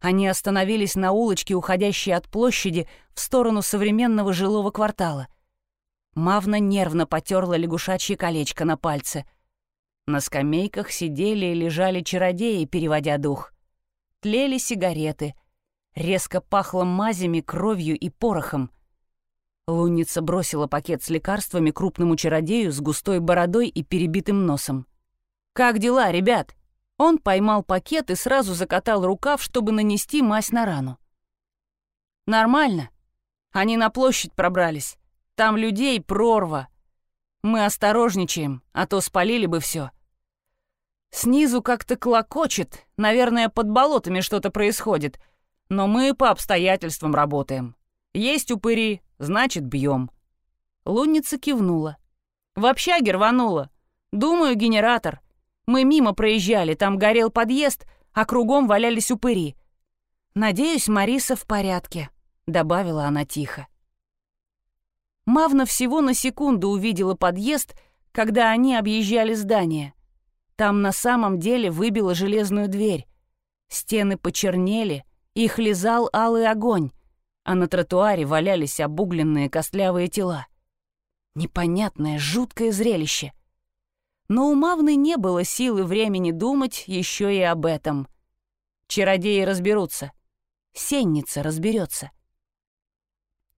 Они остановились на улочке, уходящей от площади в сторону современного жилого квартала. Мавна нервно потерла лягушачье колечко на пальце. На скамейках сидели и лежали чародеи, переводя дух. Тлели сигареты — Резко пахло мазями, кровью и порохом. Лунница бросила пакет с лекарствами крупному чародею с густой бородой и перебитым носом. «Как дела, ребят?» Он поймал пакет и сразу закатал рукав, чтобы нанести мазь на рану. «Нормально. Они на площадь пробрались. Там людей прорва. Мы осторожничаем, а то спалили бы все. Снизу как-то клокочет, наверное, под болотами что-то происходит, но мы по обстоятельствам работаем. Есть упыри, значит, бьем. Лунница кивнула. В общаге рванула. Думаю, генератор. Мы мимо проезжали, там горел подъезд, а кругом валялись упыри. Надеюсь, Мариса в порядке, добавила она тихо. Мавна всего на секунду увидела подъезд, когда они объезжали здание. Там на самом деле выбило железную дверь. Стены почернели, их лизал алый огонь, а на тротуаре валялись обугленные костлявые тела. Непонятное, жуткое зрелище. Но у Мавны не было силы времени думать еще и об этом. Чародеи разберутся. Сенница разберется.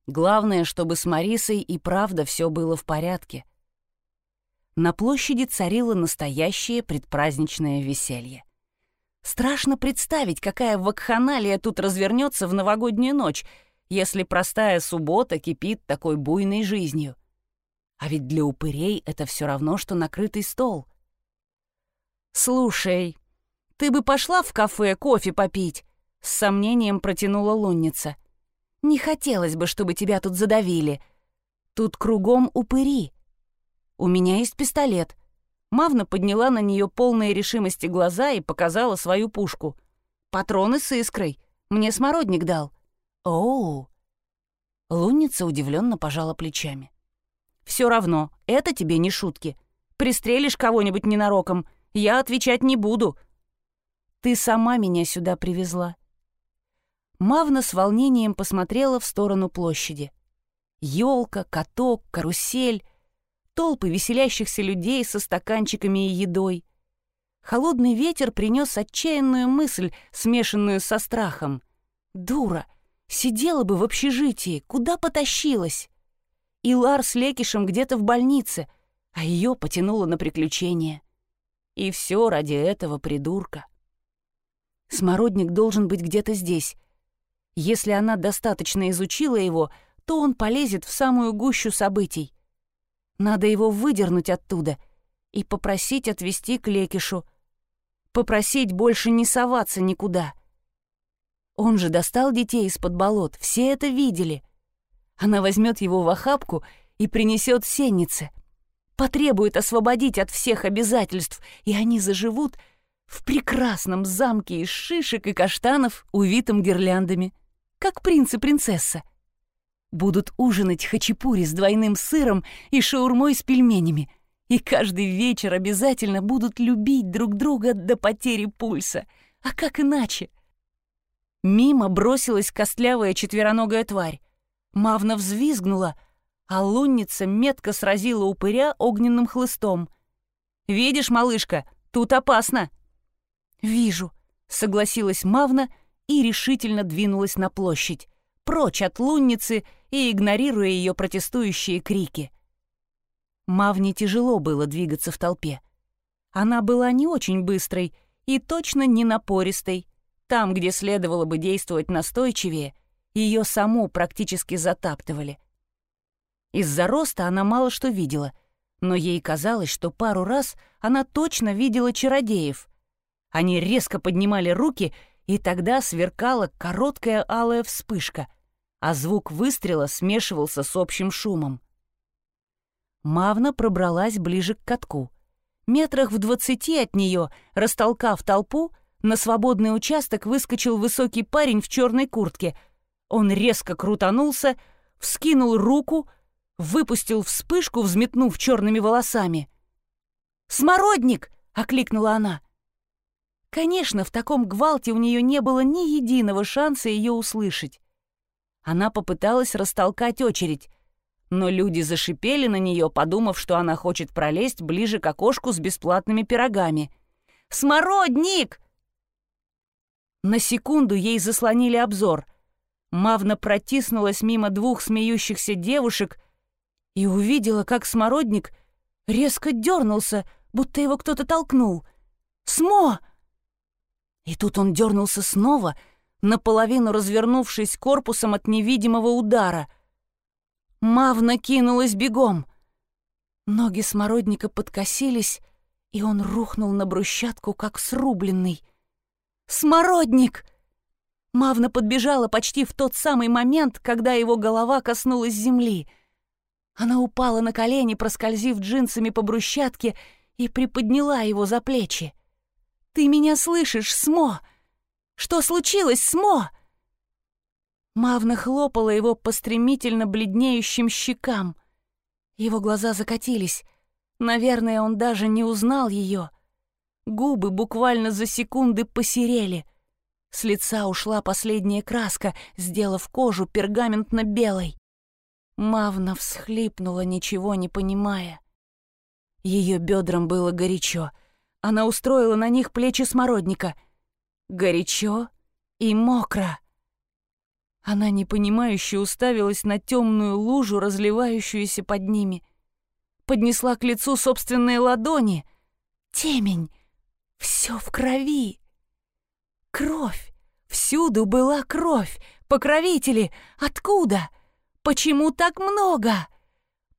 Главное, чтобы с Марисой и правда все было в порядке. На площади царило настоящее предпраздничное веселье. Страшно представить, какая вакханалия тут развернется в новогоднюю ночь, если простая суббота кипит такой буйной жизнью. А ведь для упырей это все равно, что накрытый стол. «Слушай, ты бы пошла в кафе кофе попить?» — с сомнением протянула лунница. «Не хотелось бы, чтобы тебя тут задавили. Тут кругом упыри. У меня есть пистолет. Мавна подняла на нее полные решимости глаза и показала свою пушку. «Патроны с искрой. Мне смородник дал». «Оу!» Лунница удивленно пожала плечами. «Все равно, это тебе не шутки. Пристрелишь кого-нибудь ненароком, я отвечать не буду. Ты сама меня сюда привезла». Мавна с волнением посмотрела в сторону площади. Елка, каток, карусель — толпы веселящихся людей со стаканчиками и едой. Холодный ветер принес отчаянную мысль, смешанную со страхом. «Дура! Сидела бы в общежитии, куда потащилась?» И Лар с Лекишем где-то в больнице, а ее потянуло на приключения. И все ради этого придурка. Смородник должен быть где-то здесь. Если она достаточно изучила его, то он полезет в самую гущу событий. Надо его выдернуть оттуда и попросить отвезти к Лекишу. Попросить больше не соваться никуда. Он же достал детей из-под болот, все это видели. Она возьмет его в охапку и принесет сеннице. Потребует освободить от всех обязательств, и они заживут в прекрасном замке из шишек и каштанов, увитым гирляндами, как принц и принцесса будут ужинать хачапури с двойным сыром и шаурмой с пельменями. И каждый вечер обязательно будут любить друг друга до потери пульса. А как иначе? Мимо бросилась костлявая четвероногая тварь. Мавна взвизгнула, а лунница метко сразила упыря огненным хлыстом. «Видишь, малышка, тут опасно!» «Вижу», — согласилась Мавна и решительно двинулась на площадь прочь от лунницы и игнорируя ее протестующие крики. Мавне тяжело было двигаться в толпе. Она была не очень быстрой и точно не напористой. Там, где следовало бы действовать настойчивее, ее саму практически затаптывали. Из-за роста она мало что видела, но ей казалось, что пару раз она точно видела чародеев. Они резко поднимали руки, и тогда сверкала короткая алая вспышка, а звук выстрела смешивался с общим шумом. Мавна пробралась ближе к катку. Метрах в двадцати от нее, растолкав толпу, на свободный участок выскочил высокий парень в черной куртке. Он резко крутанулся, вскинул руку, выпустил вспышку, взметнув черными волосами. «Смородник!» — окликнула она. Конечно, в таком гвалте у нее не было ни единого шанса ее услышать. Она попыталась растолкать очередь, но люди зашипели на нее, подумав, что она хочет пролезть ближе к окошку с бесплатными пирогами. «Смородник!» На секунду ей заслонили обзор. Мавна протиснулась мимо двух смеющихся девушек и увидела, как смородник резко дернулся, будто его кто-то толкнул. «Смо!» И тут он дернулся снова, наполовину развернувшись корпусом от невидимого удара. Мавна кинулась бегом. Ноги смородника подкосились, и он рухнул на брусчатку, как срубленный. «Смородник!» Мавна подбежала почти в тот самый момент, когда его голова коснулась земли. Она упала на колени, проскользив джинсами по брусчатке, и приподняла его за плечи. «Ты меня слышишь, Смо? Что случилось, Смо?» Мавна хлопала его по стремительно бледнеющим щекам. Его глаза закатились. Наверное, он даже не узнал ее. Губы буквально за секунды посерели. С лица ушла последняя краска, сделав кожу пергаментно-белой. Мавна всхлипнула, ничего не понимая. Ее бедрам было горячо. Она устроила на них плечи смородника. Горячо и мокро. Она непонимающе уставилась на темную лужу, разливающуюся под ними. Поднесла к лицу собственные ладони. Темень! Все в крови! Кровь! Всюду была кровь! Покровители! Откуда? Почему так много?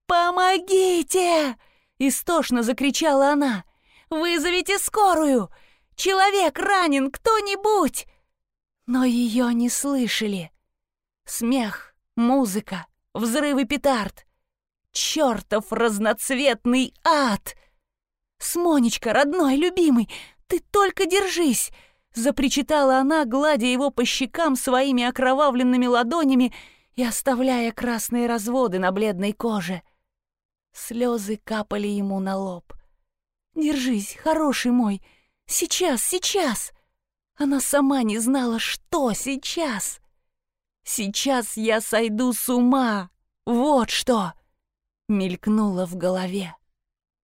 «Помогите!» — истошно закричала она. «Вызовите скорую! Человек ранен, кто-нибудь!» Но ее не слышали. Смех, музыка, взрывы петард. Чертов разноцветный ад! «Смонечка, родной, любимый, ты только держись!» Запричитала она, гладя его по щекам своими окровавленными ладонями и оставляя красные разводы на бледной коже. Слезы капали ему на лоб. «Держись, хороший мой! Сейчас, сейчас!» Она сама не знала, что сейчас. Сейчас я сойду с ума. Вот что!» Мелькнуло в голове.